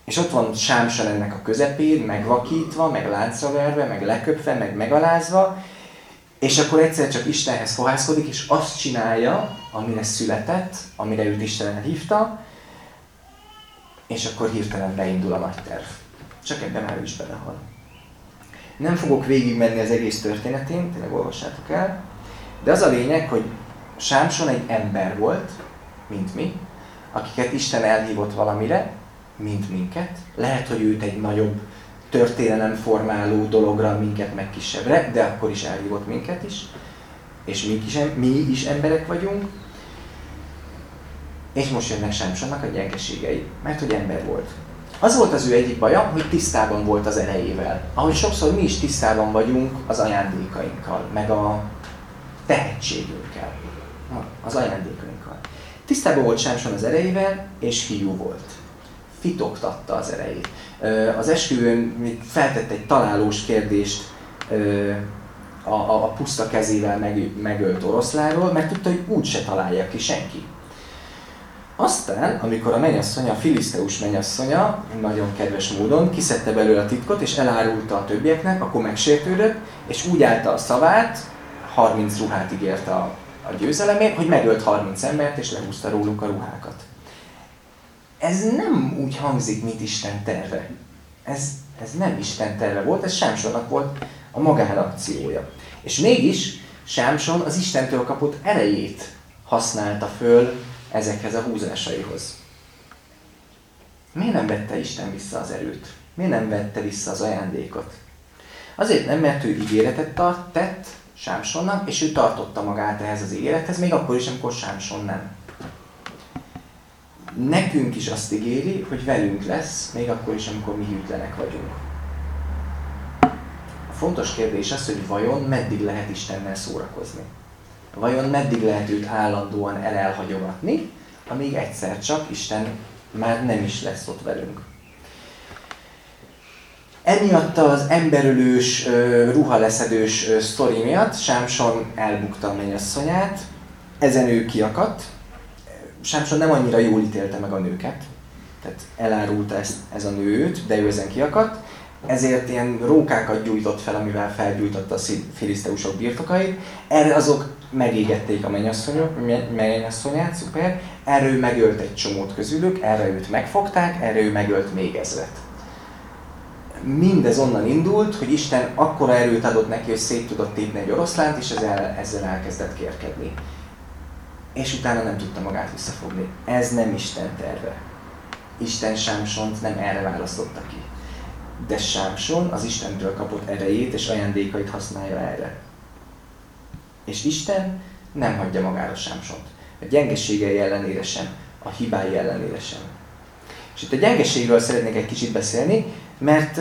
És ott van Sámson ennek a közepén, megvakítva, meg láncra verve, meg leköpve, meg megalázva, és akkor egyszer csak Istenhez fohászkodik, és azt csinálja, amire született, amire őt Isten hívta, és akkor hirtelen beindul a nagy terv. Csak ebben már is belehal. Nem fogok végigmenni az egész történetén, tényleg olvassátok el, de az a lényeg, hogy Sámson egy ember volt, mint mi, akiket Isten elhívott valamire, mint minket. Lehet, hogy őt egy nagyobb történelemformáló dologra, minket meg kisebbre, de akkor is elhívott minket is. És mi is, mi is emberek vagyunk. És most jönnek Sámsonnak a gyengeségei, mert hogy ember volt. Az volt az ő egyik baja, hogy tisztában volt az erejével. Ahogy sokszor mi is tisztában vagyunk az ajándékainkkal, meg a tehetségünkkel, az ajándékainkkal. Tisztában volt Sámson az erejével, és fiú volt. Fitoktatta az erejét. Az esküvőn feltett egy találós kérdést a, a, a puszta kezével meg, megölt oroszláról, mert tudta, hogy úgyse találja ki senki. Aztán, amikor a mennyasszonya, a filiszteus mennyasszonya, nagyon kedves módon kiszedte belőle a titkot, és elárulta a többieknek, akkor megsértődött, és úgy állta a szavát, 30 ruhát ígért a, a győzelemért, hogy megölt 30 embert, és lehúzta róluk a ruhákat. Ez nem úgy hangzik, mint Isten terve. Ez, ez nem Isten terve volt, ez Sámsonnak volt a magánakciója. És mégis Sámson az Istentől kapott erejét használta föl ezekhez a húzásaihoz. Miért nem vette Isten vissza az erőt? Miért nem vette vissza az ajándékot? Azért nem, mert ő ígéretet tart, tett Sámsonnak, és ő tartotta magát ehhez az ígérethez, még akkor is, amikor Sámson nem. Nekünk is azt ígéri, hogy velünk lesz, még akkor is, amikor mi hűtlenek vagyunk. A fontos kérdés az, hogy vajon meddig lehet Istennel szórakozni. Vajon meddig lehet őt állandóan elelhagyogatni, amíg egyszer csak Isten már nem is lesz ott velünk. Emiatt az emberülős, ruhaleszedős sztori miatt Sámson elbukta a mennyasszonyát, ezen ő kiakadt. Sámson nem annyira jól ítélte meg a nőket, tehát elárulta ezt, ez a nőt, de ő ezen kiakadt, ezért ilyen rókákat gyújtott fel, amivel felgyújtotta a filiszteusok birtokait. Erre azok megégették a mennyasszonyát, szuper, erre ő megölt egy csomót közülük, erre őt megfogták, erre ő megölt még ezret. Mindez onnan indult, hogy Isten akkora erőt adott neki, hogy szét tudott tépni egy oroszlánt, és ezzel, ezzel elkezdett kérkedni. És utána nem tudta magát visszafogni. Ez nem Isten terve. Isten Sámsont nem erre választotta ki. De Sámson az Istentől kapott erejét és ajándékait használja erre. És Isten nem hagyja magára Sámsont. A gyengeségei ellenére sem, a hibái ellenére sem. És itt a gyengeségről szeretnék egy kicsit beszélni, mert,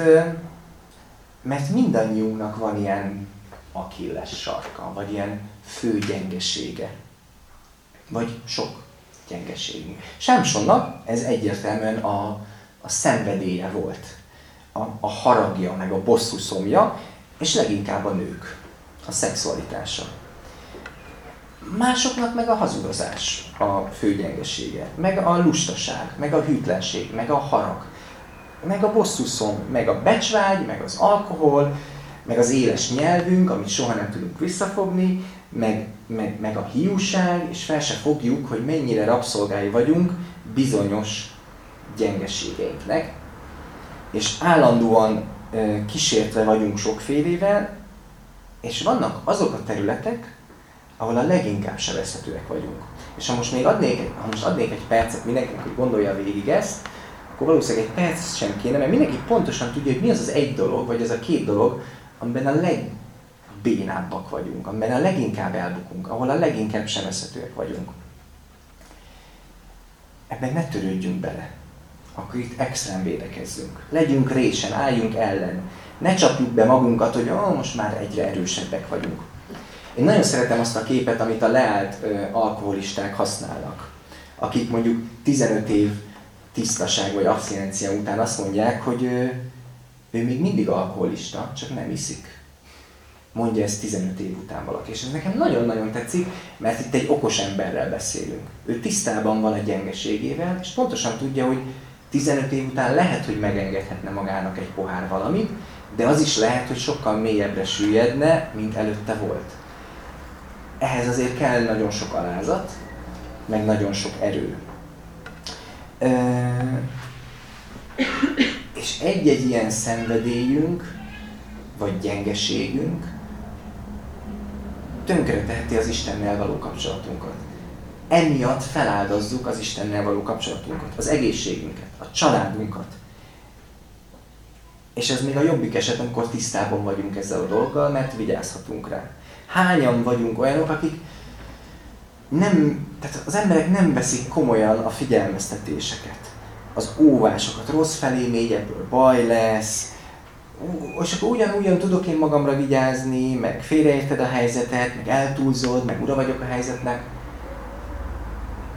mert mindannyiunknak van ilyen akilles sarka, vagy ilyen fő gyengesége. Vagy sok gyengeségünk. Sámsonnak ez egyértelműen a, a szenvedélye volt. A, a haragja, meg a bosszú szomja, és leginkább a nők, a szexualitása. Másoknak meg a hazudozás a fő gyengesége, meg a lustaság, meg a hűtlenség, meg a harag, meg a bosszuszom, meg a becsvágy, meg az alkohol, meg az éles nyelvünk, amit soha nem tudunk visszafogni, meg, meg, meg a hiúság, és fel se fogjuk, hogy mennyire rabszolgái vagyunk bizonyos gyengeségeinknek, és állandóan kísértve vagyunk sokfélével, és vannak azok a területek, ahol a leginkább sebezhetőek vagyunk. És ha most még adnék, ha most adnék egy percet mindenkinek, hogy gondolja végig ezt, akkor valószínűleg egy perc sem kéne, mert mindenki pontosan tudja, hogy mi az az egy dolog, vagy az a két dolog, amiben a legbénábbak vagyunk, amiben a leginkább elbukunk, ahol a leginkább sebezhetőek vagyunk. Ebben ne törődjünk bele. Akkor itt extrém védekezzünk. Legyünk résen, álljunk ellen. Ne csapjuk be magunkat, hogy oh, most már egyre erősebbek vagyunk. Én nagyon szeretem azt a képet, amit a leállt ö, alkoholisták használnak, akik mondjuk 15 év tisztaság vagy abszinencia után azt mondják, hogy ö, ő még mindig alkoholista, csak nem iszik. Mondja ezt 15 év után valaki. És ez nekem nagyon-nagyon tetszik, mert itt egy okos emberrel beszélünk. Ő tisztában van a gyengeségével, és pontosan tudja, hogy 15 év után lehet, hogy megengedhetne magának egy pohár valamit, de az is lehet, hogy sokkal mélyebbre süllyedne, mint előtte volt ehhez azért kell nagyon sok alázat, meg nagyon sok erő. És egy-egy ilyen szenvedélyünk, vagy gyengeségünk tönkreteheti az Istennel való kapcsolatunkat. Emiatt feláldozzuk az Istennel való kapcsolatunkat, az egészségünket, a családunkat. És ez még a jobbik eset, amikor tisztában vagyunk ezzel a dolggal, mert vigyázhatunk rá hányan vagyunk olyanok, akik nem, tehát az emberek nem veszik komolyan a figyelmeztetéseket, az óvásokat, rossz felé mégy, ebből baj lesz, és akkor ugyanúgyan tudok én magamra vigyázni, meg félreérted a helyzetet, meg eltúlzod, meg ura vagyok a helyzetnek.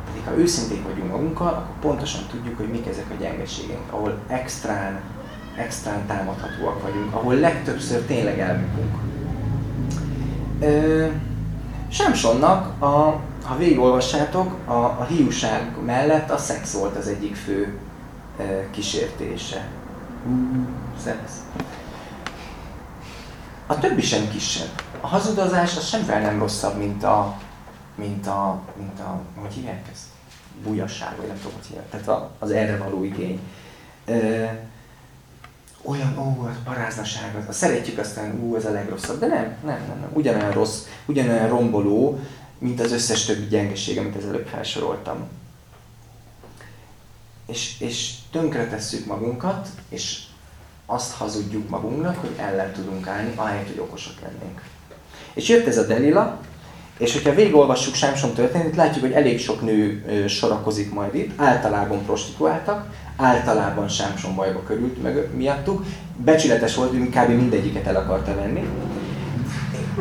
Pedig ha őszinték vagyunk magunkkal, akkor pontosan tudjuk, hogy mik ezek a gyengeségek, ahol extrán, extrán támadhatóak vagyunk, ahol legtöbbször tényleg elbukunk. Samsonnak, a, ha végigolvassátok, a, a hiúság mellett a szex volt az egyik fő e, kísértése. szex. A többi sem kisebb. A hazudozás az semmivel nem rosszabb, mint a, mint a, mint a, hogy hívják ezt? Bújasság, vagy nem tudom, hogy hívják. Tehát az erre való igény. E, olyan, ó, az paráznaság, az, szeretjük aztán, ú, ez a legrosszabb, de nem, nem, nem, nem, ugyanolyan rossz, ugyanolyan romboló, mint az összes többi gyengeség, amit az előbb felsoroltam. És, és tönkretesszük magunkat, és azt hazudjuk magunknak, hogy ellen tudunk állni, ahelyett, hogy okosak lennénk. És jött ez a Delila, és hogyha végigolvassuk Sámson történetét, látjuk, hogy elég sok nő sorakozik majd itt, általában prostituáltak, általában Sámson bajba körült meg miattuk, becsületes volt, hogy kb. mindegyiket el akarta venni,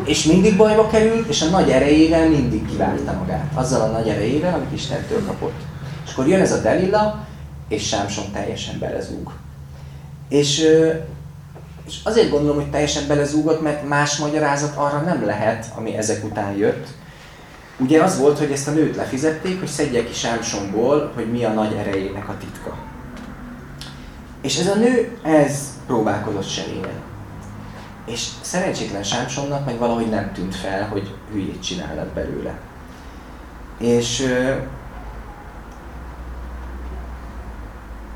és mindig bajba került, és a nagy erejével mindig kiválta magát. Azzal a nagy erejével, amit Istentől kapott. És akkor jön ez a Delila, és Sámson teljesen belezúg. És, és azért gondolom, hogy teljesen belezúgott, mert más magyarázat arra nem lehet, ami ezek után jött. Ugye az volt, hogy ezt a nőt lefizették, hogy szedje ki Sámsonból, hogy mi a nagy erejének a titka. És ez a nő, ez próbálkozott serényen. És szerencsétlen Sámsonnak meg valahogy nem tűnt fel, hogy hülyét csinálnak belőle. És uh,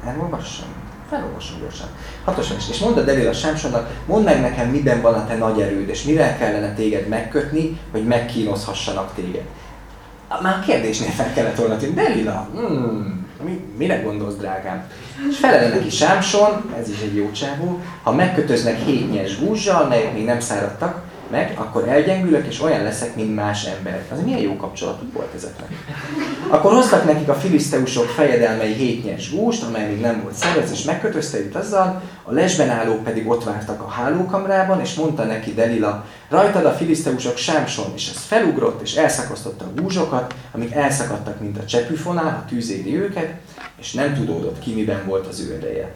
elolvassam? Felolvasom gyorsan. Hatosan is. És mondta Delila Sámsonnak, mondd meg nekem, miben van a te nagy erőd, és mivel kellene téged megkötni, hogy megkínozhassanak téged. Már a kérdésnél fel kellett volna tűnni. Delila, hmm, mi, mire gondolsz, drágám? És felele neki Sámson, ez is egy jó csávó, ha megkötöznek hét nyers gúzsal, melyek még nem száradtak meg, akkor elgyengülök, és olyan leszek, mint más ember. Az milyen jó kapcsolatuk volt ezeknek. Akkor hoztak nekik a filiszteusok fejedelmei hét nyers gúst, amely még nem volt szervez, és megkötözte őt azzal, a lesben állók pedig ott vártak a hálókamrában, és mondta neki Delila, rajtad a filiszteusok Sámson, és ez felugrott, és elszakasztotta a gúzsokat, amik elszakadtak, mint a csepüfonál, a tűzéri őket, és nem tudódott ki, miben volt az ő ereje.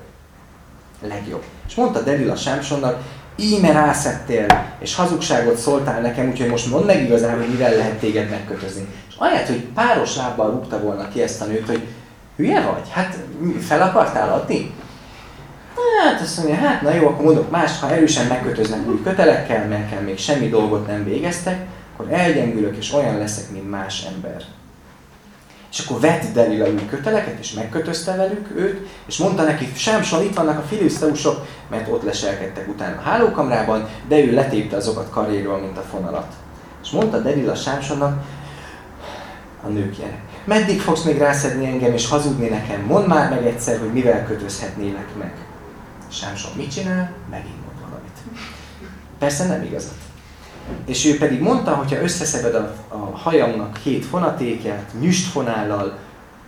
Legjobb. És mondta Delila Sámsonnak, íme rászettél, és hazugságot szóltál nekem, úgyhogy most mondd meg igazán, hogy mivel lehet téged megkötözni. És ahelyett, hogy páros lábbal rúgta volna ki ezt a nőt, hogy hülye vagy? Hát fel akartál adni? Hát azt mondja, hát na jó, akkor mondok más, ha erősen megkötöznek új kötelekkel, mert még semmi dolgot nem végeztek, akkor elgyengülök, és olyan leszek, mint más ember. És akkor vett Delila új köteleket, és megkötözte velük őt, és mondta neki, Sámson, itt vannak a filiszteusok, mert ott leselkedtek utána a hálókamrában, de ő letépte azokat karjéről, mint a fonalat. És mondta Delila Sámsonnak, a nők ilyenek, meddig fogsz még rászedni engem és hazudni nekem? Mondd már meg egyszer, hogy mivel kötözhetnélek meg. Sámson mit csinál? Megint mond valamit. Persze nem igazat. És ő pedig mondta, hogy ha összeszeded a, a hajamnak hét fonatékját, nyüstfonállal,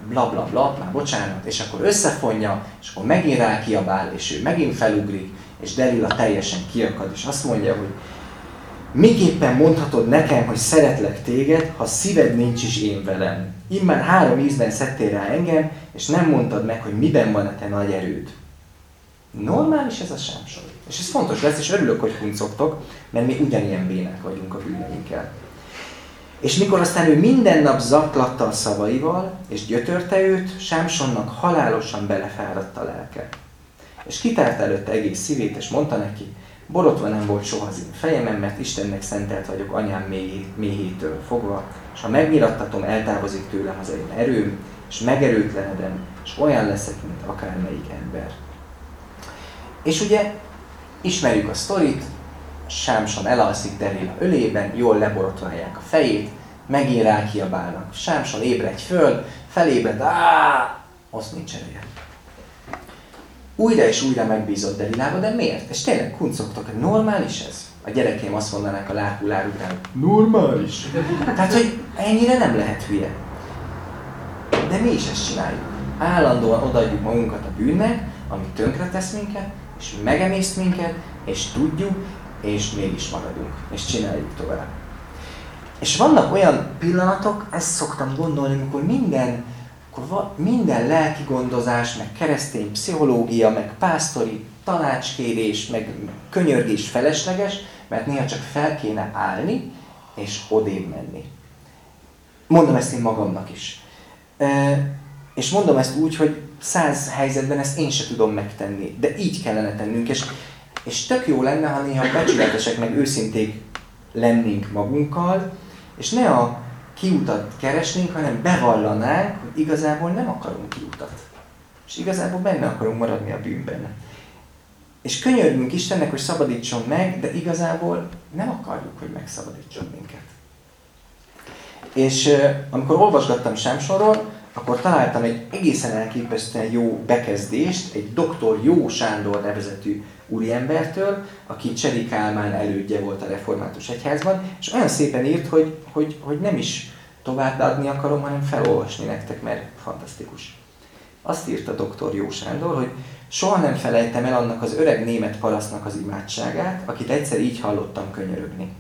bla bla bla, bocsánat, és akkor összefonja, és akkor megint rákiabál, és ő megint felugrik, és Delila teljesen kiakad, és azt mondja, hogy miképpen mondhatod nekem, hogy szeretlek téged, ha szíved nincs is én velem. Immár három ízben szedtél rá engem, és nem mondtad meg, hogy miben van a te nagy erőd. Normális ez a sámsor. És ez fontos lesz, és örülök, hogy huncogtok, mert mi ugyanilyen bének vagyunk a bűneinkkel. És mikor aztán ő minden nap zaklatta a szavaival, és gyötörte őt, Sámsonnak halálosan belefáradt a lelke. És kitárt előtte egész szívét, és mondta neki, borotva nem volt soha az én fejemen, mert Istennek szentelt vagyok anyám méhétől fogva, és ha megnyilattatom, eltávozik tőlem az én erőm, és megerőtlenedem, és olyan leszek, mint akármelyik ember. És ugye ismerjük a sztorit, Sámson elalszik Delila ölében, jól leborotválják a fejét, megint rákiabálnak. Sámson ébredj föl, felébred, á, azt nincs ereje. Újra és újra megbízott Delilába, de miért? És tényleg kuncogtok, normális ez? A gyerekeim azt mondanák a lákulár után, normális. Tehát, hogy ennyire nem lehet hülye. De mi is ezt csináljuk. Állandóan odaadjuk magunkat a bűnnek, ami tönkre tesz minket, és megemészt minket, és tudjuk, és mégis maradunk, és csináljuk tovább. És vannak olyan pillanatok, ezt szoktam gondolni, amikor minden, akkor minden lelki gondozás, meg keresztény pszichológia, meg pásztori tanácskérés, meg könyörgés felesleges, mert néha csak fel kéne állni, és odébb menni. Mondom ezt én magamnak is. E, és mondom ezt úgy, hogy száz helyzetben ezt én se tudom megtenni, de így kellene tennünk, és, és tök jó lenne, ha néha becsületesek, meg őszinték lennénk magunkkal, és ne a kiutat keresnénk, hanem bevallanánk, hogy igazából nem akarunk kiutat. És igazából benne akarunk maradni a bűnben. És könyörgünk Istennek, hogy szabadítson meg, de igazából nem akarjuk, hogy megszabadítson minket. És amikor olvasgattam Sámsorról, akkor találtam egy egészen elképesztően jó bekezdést egy doktor Jó Sándor nevezetű úriembertől, aki Cseri Kálmán elődje volt a református egyházban, és olyan szépen írt, hogy, hogy, hogy nem is továbbadni akarom, hanem felolvasni nektek, mert fantasztikus. Azt írta doktor Jó Sándor, hogy soha nem felejtem el annak az öreg német parasztnak az imádságát, akit egyszer így hallottam könyörögni.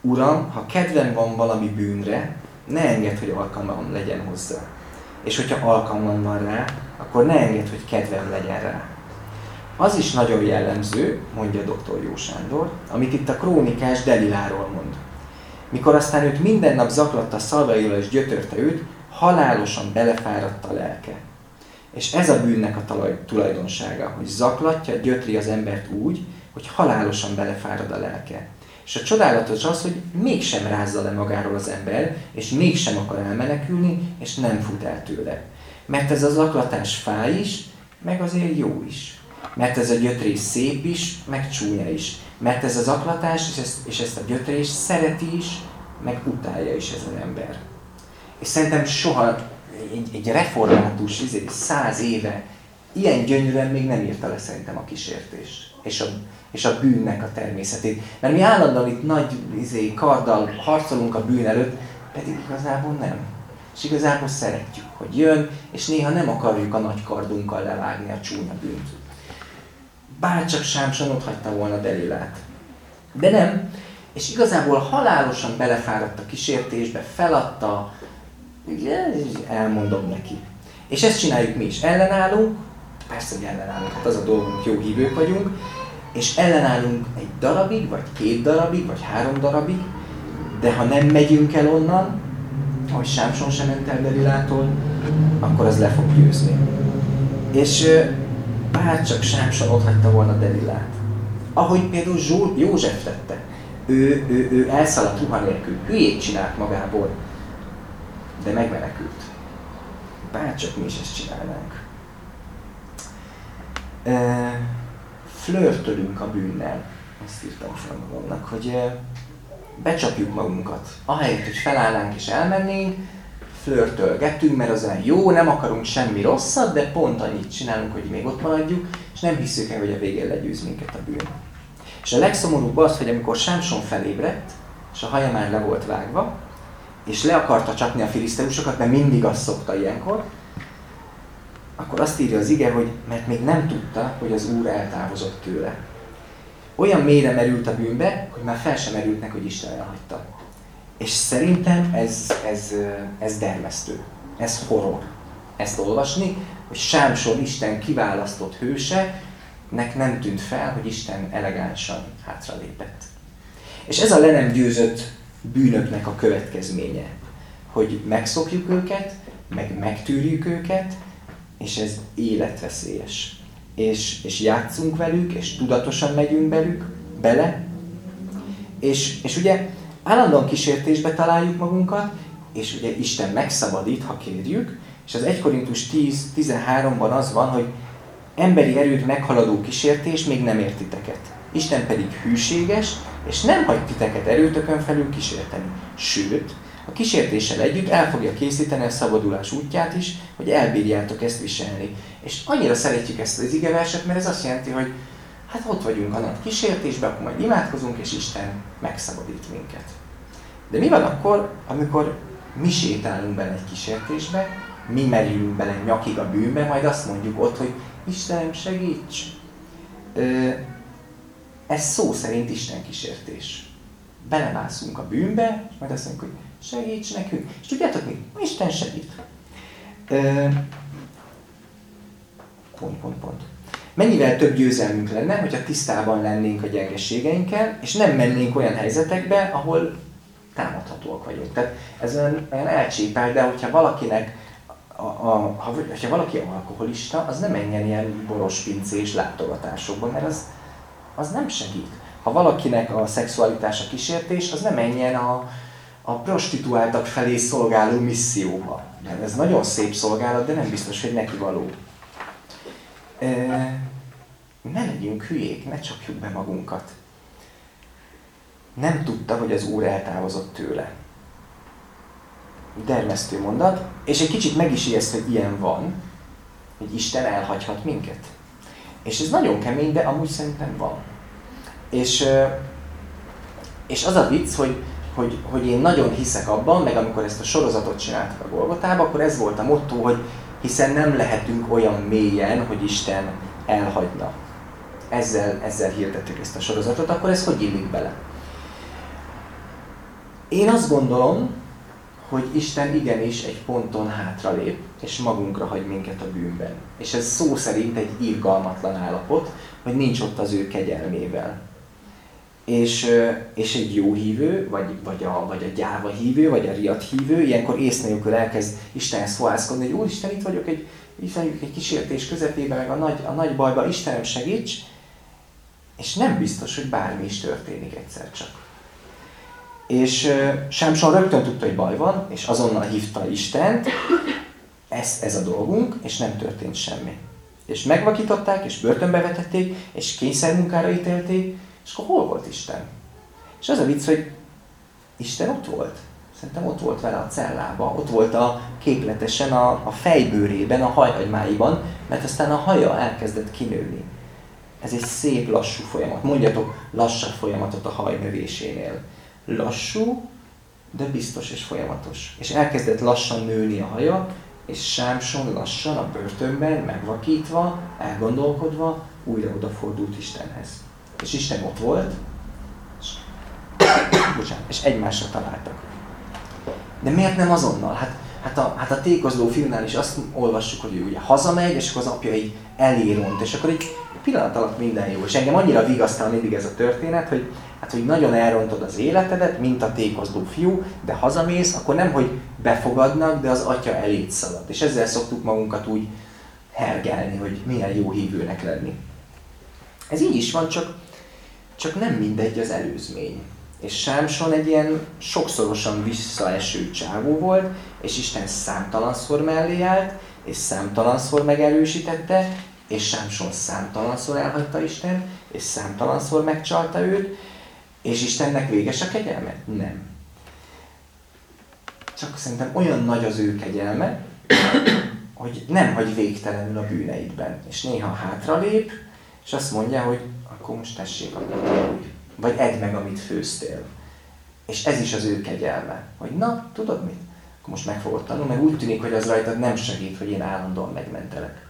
Uram, ha kedvem van valami bűnre, ne engedd, hogy alkalmam legyen hozzá és hogyha alkalmam van rá, akkor ne enged, hogy kedvem legyen rá. Az is nagyon jellemző, mondja dr. Jó Sándor, amit itt a krónikás Deliláról mond. Mikor aztán őt minden nap zaklatta szalvaival és gyötörte őt, halálosan belefáradt a lelke. És ez a bűnnek a tulajdonsága, hogy zaklatja, gyötri az embert úgy, hogy halálosan belefárad a lelke. És a csodálatos az, hogy mégsem rázza le magáról az ember, és mégsem akar elmenekülni, és nem fut el tőle. Mert ez az aklatás fáj is, meg azért jó is. Mert ez a gyötrés szép is, meg csúnya is. Mert ez az aklatás, és ezt, és ezt a gyötrés szereti is, meg utálja is ez az ember. És szerintem soha egy, egy református izé, száz éve ilyen gyönyörűen még nem írta le szerintem a kísértés. És a, és a bűnnek a természetét. Mert mi állandóan itt nagy izé, karddal harcolunk a bűn előtt, pedig igazából nem. És igazából szeretjük, hogy jön, és néha nem akarjuk a nagy kardunkkal levágni a csúnya bűnt. Bárcsak Sámson ott hagyta volna Delilát. De nem, és igazából halálosan belefáradt a kísértésbe, feladta, elmondom neki. És ezt csináljuk mi is. Ellenállunk, persze, hogy ellenállunk, hát az a dolgunk, jó hívők vagyunk, és ellenállunk egy darabig, vagy két darabig, vagy három darabig, de ha nem megyünk el onnan, ahogy Sámson sem ment el Delilától, akkor az le fog győzni. És bárcsak Sámson ott hagyta volna Delilát. Ahogy például Zsúl, József tette. Ő, ő, ő elszaladt ruha nélkül, hülyét csinált magából, de megmenekült. Bárcsak mi is ezt csinálnánk. E, flörtölünk a bűnnel. Azt írtam fel magamnak, hogy becsapjuk magunkat. Ahelyett, hogy felállnánk és elmennénk, flörtölgetünk, mert az olyan jó, nem akarunk semmi rosszat, de pont annyit csinálunk, hogy még ott maradjuk, és nem hiszük el, hogy a végén legyőz minket a bűn. És a legszomorúbb az, hogy amikor Sámson felébredt, és a haja már le volt vágva, és le akarta csapni a filiszteusokat, mert mindig azt szokta ilyenkor, akkor azt írja az ige, hogy mert még nem tudta, hogy az Úr eltávozott tőle. Olyan mélyre merült a bűnbe, hogy már fel sem merült hogy Isten elhagyta. És szerintem ez, ez, ez dermesztő, ez horror. Ezt olvasni, hogy Sámson Isten kiválasztott hőse, nek nem tűnt fel, hogy Isten elegánsan hátralépett. És ez a le nem győzött bűnöknek a következménye, hogy megszokjuk őket, meg megtűrjük őket, és ez életveszélyes. És, és játszunk velük, és tudatosan megyünk belük, bele, és, és ugye állandóan kísértésbe találjuk magunkat, és ugye Isten megszabadít, ha kérjük, és az 1 Korintus 10-13-ban az van, hogy emberi erőt meghaladó kísértés még nem értiteket. Isten pedig hűséges, és nem hagy titeket erőtökön felül kísérteni. Sőt, a kísértéssel együtt el fogja készíteni a szabadulás útját is, hogy elbírjátok ezt viselni. És annyira szeretjük ezt az igeverset, mert ez azt jelenti, hogy hát ott vagyunk a nagy kísértésben, akkor majd imádkozunk, és Isten megszabadít minket. De mi van akkor, amikor mi sétálunk bele egy kísértésbe, mi merülünk bele nyakig a bűnbe, majd azt mondjuk ott, hogy Istenem segíts! Ez szó szerint Isten kísértés. Belemászunk a bűnbe, és majd azt mondjuk, hogy segíts nekünk. És tudjátok mi? Isten segít. Pont, pont, pont. Mennyivel több győzelmünk lenne, hogyha tisztában lennénk a gyengeségeinkkel, és nem mennénk olyan helyzetekbe, ahol támadhatóak vagyunk. Tehát ez olyan, olyan elcsépál, de hogyha valakinek a, a, ha, ha valaki alkoholista, az nem menjen ilyen boros pincés látogatásokba, mert az, az nem segít. Ha valakinek a szexualitása kísértés, az nem menjen a, a prostituáltak felé szolgáló misszióba. Mert ez nagyon szép szolgálat, de nem biztos, hogy neki való. E, ne legyünk hülyék, ne csapjuk be magunkat. Nem tudta, hogy az Úr eltávozott tőle dermesztő mondat, és egy kicsit meg is ijeszt, hogy ilyen van, hogy Isten elhagyhat minket. És ez nagyon kemény, de amúgy szerintem van. És, és az a vicc, hogy, hogy, hogy én nagyon hiszek abban, meg amikor ezt a sorozatot csináltak a Golgotába, akkor ez volt a motto, hogy hiszen nem lehetünk olyan mélyen, hogy Isten elhagyna. Ezzel, ezzel hirdettük ezt a sorozatot, akkor ez hogy illik bele? Én azt gondolom, hogy Isten igenis egy ponton hátralép, és magunkra hagy minket a bűnben. És ez szó szerint egy irgalmatlan állapot, hogy nincs ott az ő kegyelmével. És, és egy jó hívő, vagy, vagy, a, vagy a gyáva hívő, vagy a riat hívő, ilyenkor ész nélkül elkezd Istenhez fohászkodni, hogy Úristen, itt vagyok egy, itt vagyok egy kísértés közepében, meg a nagy, a nagy bajba, Istenem segíts, és nem biztos, hogy bármi is történik egyszer csak. És Sámson rögtön tudta, hogy baj van, és azonnal hívta Istent, ez, ez a dolgunk, és nem történt semmi. És megvakították, és börtönbe vetették, és kényszermunkára ítélték, és akkor hol volt Isten? És az a vicc, hogy Isten ott volt. Szerintem ott volt vele a cellába, ott volt a képletesen a, a fejbőrében, a hajhagymáiban, mert aztán a haja elkezdett kinőni. Ez egy szép, lassú folyamat. Mondjatok lassabb folyamatot a haj növésénél lassú, de biztos és folyamatos. És elkezdett lassan nőni a haja, és Sámson lassan a börtönben, megvakítva, elgondolkodva, újra odafordult Istenhez. És Isten ott volt, és, bocsánat, és egymásra találtak. De miért nem azonnal? Hát, hát a, hát a tékozló fiúnál is azt olvassuk, hogy ő ugye hazamegy, és akkor az apja így eléront, és akkor egy pillanat alatt minden jó. És engem annyira vigasztal mindig ez a történet, hogy hát, hogy nagyon elrontod az életedet, mint a tékozló fiú, de hazamész, akkor nem, hogy befogadnak, de az atya eléd szalad. És ezzel szoktuk magunkat úgy hergelni, hogy milyen jó hívőnek lenni. Ez így is van, csak, csak nem mindegy az előzmény. És Sámson egy ilyen sokszorosan visszaeső csávó volt, és Isten számtalanszor mellé állt, és számtalanszor megerősítette, és Sámson számtalanszor elhagyta Isten, és számtalanszor megcsalta őt, és Istennek véges a kegyelme? Nem. Csak szerintem olyan nagy az ő kegyelme, hogy nem hagy végtelenül a bűneidben. És néha hátralép, és azt mondja, hogy akkor most tessék, akkor. Vagy edd meg, amit főztél. És ez is az ő kegyelme. Hogy na, tudod mit? Akkor most meg fogod tanulni, mert úgy tűnik, hogy az rajtad nem segít, hogy én állandóan megmentelek.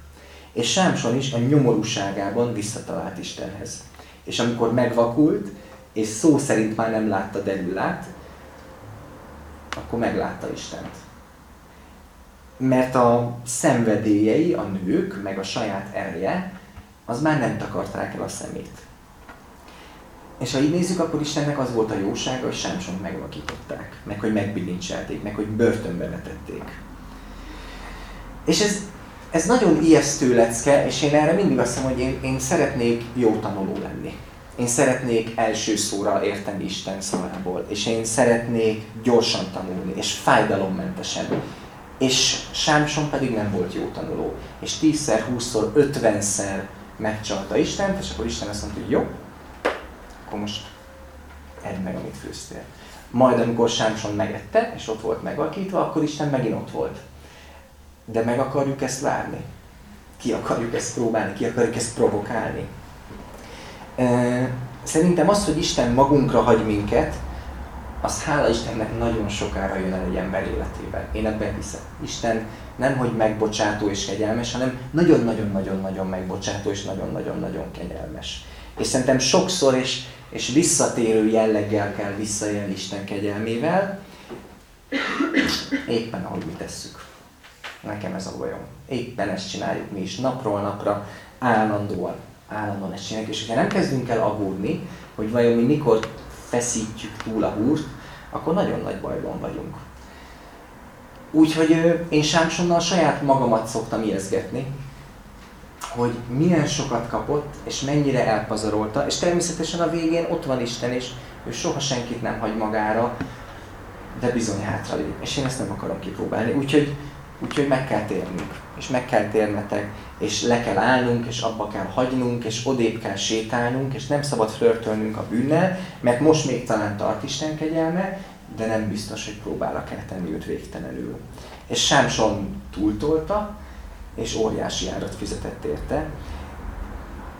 És Sámson is a nyomorúságában visszatalált Istenhez. És amikor megvakult, és szó szerint már nem látta derülát, akkor meglátta Istent. Mert a szenvedélyei, a nők, meg a saját erje, az már nem takarták el a szemét. És ha így nézzük, akkor Istennek az volt a jósága, hogy Sámson megvakították, meg hogy megbilincselték, meg hogy börtönbe vetették. És ez, ez nagyon ijesztő lecke, és én erre mindig azt mondom, hogy én, én szeretnék jó tanuló lenni. Én szeretnék első szóra érteni Isten szavából, és én szeretnék gyorsan tanulni, és fájdalommentesen. És Sámson pedig nem volt jó tanuló. És tízszer, húszszor, ötvenszer megcsalta Istent, és akkor Isten azt mondta, hogy jó, akkor most edd meg, amit főztél. Majd, amikor Sámson megette, és ott volt megvakítva, akkor Isten megint ott volt. De meg akarjuk ezt várni. Ki akarjuk ezt próbálni, ki akarjuk ezt provokálni. Szerintem az, hogy Isten magunkra hagy minket, az hála Istennek nagyon sokára jön el egy ember életében. Én ebben hiszem. Isten nem, hogy megbocsátó és kegyelmes, hanem nagyon-nagyon-nagyon-nagyon megbocsátó és nagyon-nagyon-nagyon kegyelmes. És szerintem sokszor és, és visszatérő jelleggel kell visszaélni Isten kegyelmével, éppen ahogy mi tesszük. Nekem ez a bajom. Éppen ezt csináljuk mi is, napról napra, állandóan állandóan ezt csináljuk, és ha nem kezdünk el aggódni, hogy vajon mi mikor feszítjük túl a húrt, akkor nagyon nagy bajban vagyunk. Úgyhogy én Sámsonnal saját magamat szoktam ijeszgetni, hogy milyen sokat kapott, és mennyire elpazarolta, és természetesen a végén ott van Isten, és ő soha senkit nem hagy magára, de bizony hátralép, és én ezt nem akarom kipróbálni. Úgyhogy, úgyhogy meg kell térnünk, és meg kell térnetek, és le kell állnunk, és abba kell hagynunk, és odébb kell sétálnunk, és nem szabad flörtölnünk a bűnnel, mert most még talán tart Isten kegyelme, de nem biztos, hogy próbálak eltenni őt végtelenül. És Sámson túltolta, és óriási árat fizetett érte,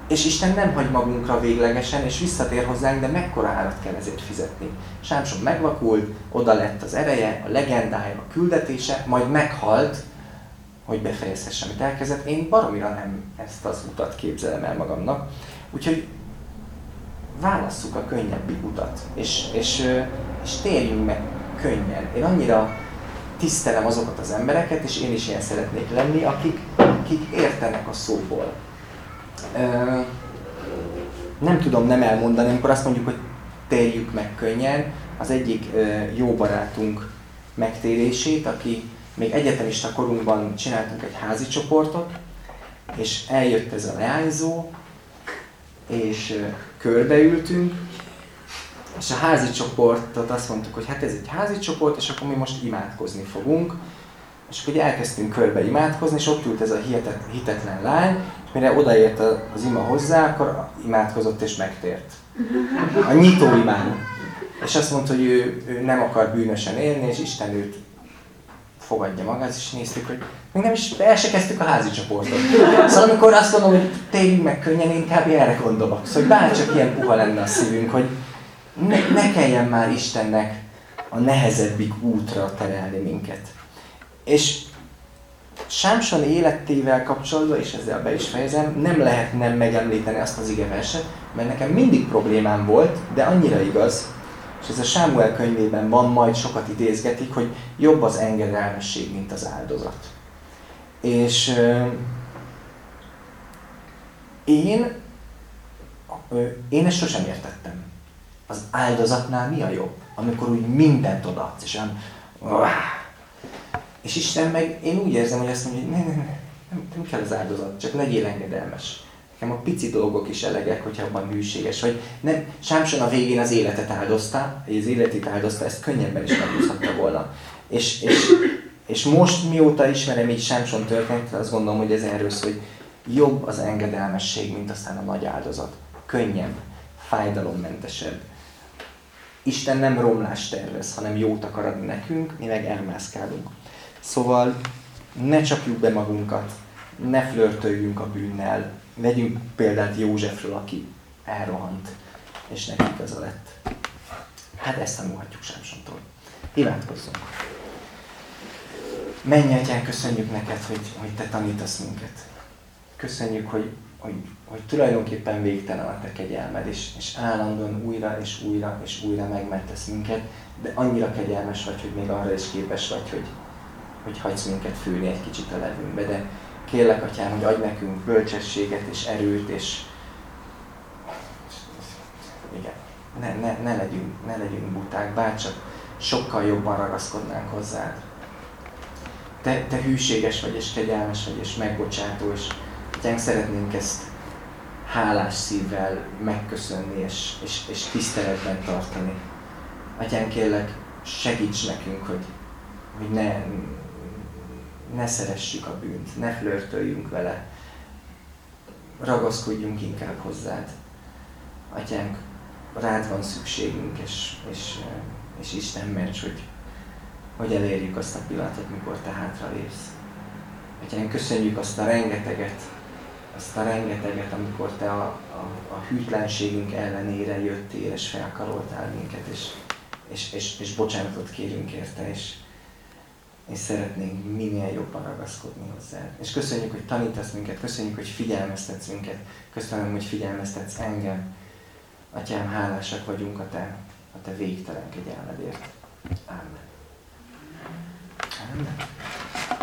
és Isten nem hagy magunkra véglegesen, és visszatér hozzánk, de mekkora árat kell ezért fizetni. Sámson megvakult, oda lett az ereje, a legendája, a küldetése, majd meghalt, hogy befejezhesse, amit elkezdett. Én baromira nem ezt az utat képzelem el magamnak. Úgyhogy válasszuk a könnyebbik utat, és, és, és térjünk meg könnyen. Én annyira tisztelem azokat az embereket, és én is ilyen szeretnék lenni, akik, akik értenek a szóból. Nem tudom nem elmondani, amikor azt mondjuk, hogy térjük meg könnyen, az egyik jó barátunk megtérését, aki még egyetemista korunkban csináltunk egy házi csoportot, és eljött ez a leányzó, és körbeültünk, és a házi csoportot azt mondtuk, hogy hát ez egy házi csoport, és akkor mi most imádkozni fogunk. És akkor elkezdtünk körbe imádkozni, és ott ült ez a hitetlen lány, és mire odaért az ima hozzá, akkor imádkozott és megtért. A nyitó imán. És azt mondta, hogy ő, ő nem akar bűnösen élni, és Isten őt fogadja magát, és néztük, hogy még nem is, el se kezdtük a házi csoportot. Szóval amikor azt mondom, hogy tényleg meg könnyen, inkább erre gondolok. Szóval hogy bárcsak ilyen puha lenne a szívünk, hogy ne, ne kelljen már Istennek a nehezebbik útra terelni minket. És Sámson életével kapcsolatban, és ezzel be is fejezem, nem lehet nem megemlíteni azt az igeverset, mert nekem mindig problémám volt, de annyira igaz, És ez a Sámuel könyvében van, majd sokat idézgetik, hogy jobb az engedelmesség, mint az áldozat. És euh, én, én ezt sosem értettem. Az áldozatnál mi a jobb? Amikor úgy mindent odaadsz, és olyan, és Isten meg, én úgy érzem, hogy azt mondja, hogy ne, ne, ne, nem, nem kell az áldozat, csak legyél engedelmes. Nekem a pici dolgok is elegek, hogyha abban hűséges. Vagy nem, Sámson a végén az életet áldozta, az életét áldozta, ezt könnyebben is meghozhatta volna. És, és, és most mióta ismerem így Sámson történet, azt gondolom, hogy ez erről szól, hogy jobb az engedelmesség, mint aztán a nagy áldozat. Könnyebb, fájdalommentesebb. Isten nem romlást tervez, hanem jót akar adni nekünk, mi meg elmászkálunk. Szóval ne csapjuk be magunkat, ne flörtöljünk a bűnnel, vegyünk példát Józsefről, aki elrohant, és neki igaza lett. Hát ezt tanulhatjuk Sámsontól. Imádkozzunk! Menj, Atyán, köszönjük neked, hogy, hogy Te tanítasz minket. Köszönjük, hogy, hogy, hogy tulajdonképpen végtelen a Te kegyelmed, és, és állandóan újra és újra és újra megmentesz minket, de annyira kegyelmes vagy, hogy még arra is képes vagy, hogy, hogy hagysz minket fülni egy kicsit a levünkbe, de kérlek, Atyám, hogy adj nekünk bölcsességet és erőt, és igen, ne, ne, ne, legyünk, ne legyünk buták, bárcsak sokkal jobban ragaszkodnánk hozzád. Te, te hűséges vagy, és kegyelmes vagy, és megbocsátó, és Atyánk szeretnénk ezt hálás szívvel megköszönni, és, és, és tiszteletben tartani. Atyánk, kérlek, segíts nekünk, hogy, hogy ne, ne szeressük a bűnt, ne flörtöljünk vele, ragaszkodjunk inkább hozzád. Atyánk, rád van szükségünk, és, és, és Isten ments, hogy, hogy elérjük azt a pillanatot, mikor te hátralépsz. Atyánk, köszönjük azt a rengeteget, azt a rengeteget, amikor te a, a, a hűtlenségünk ellenére jöttél, és felkaroltál minket, és, és, és, és bocsánatot kérünk érte, és, és szeretnénk minél jobban ragaszkodni hozzá. És köszönjük, hogy tanítasz minket, köszönjük, hogy figyelmeztetsz minket, köszönöm, hogy figyelmeztetsz engem. Atyám, hálásak vagyunk a te, a te végtelen kegyelmedért. Amen. Amen.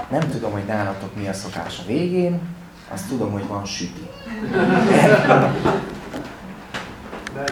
Nem tudom, hogy nálatok mi a szokás a végén, azt tudom, hogy van süti.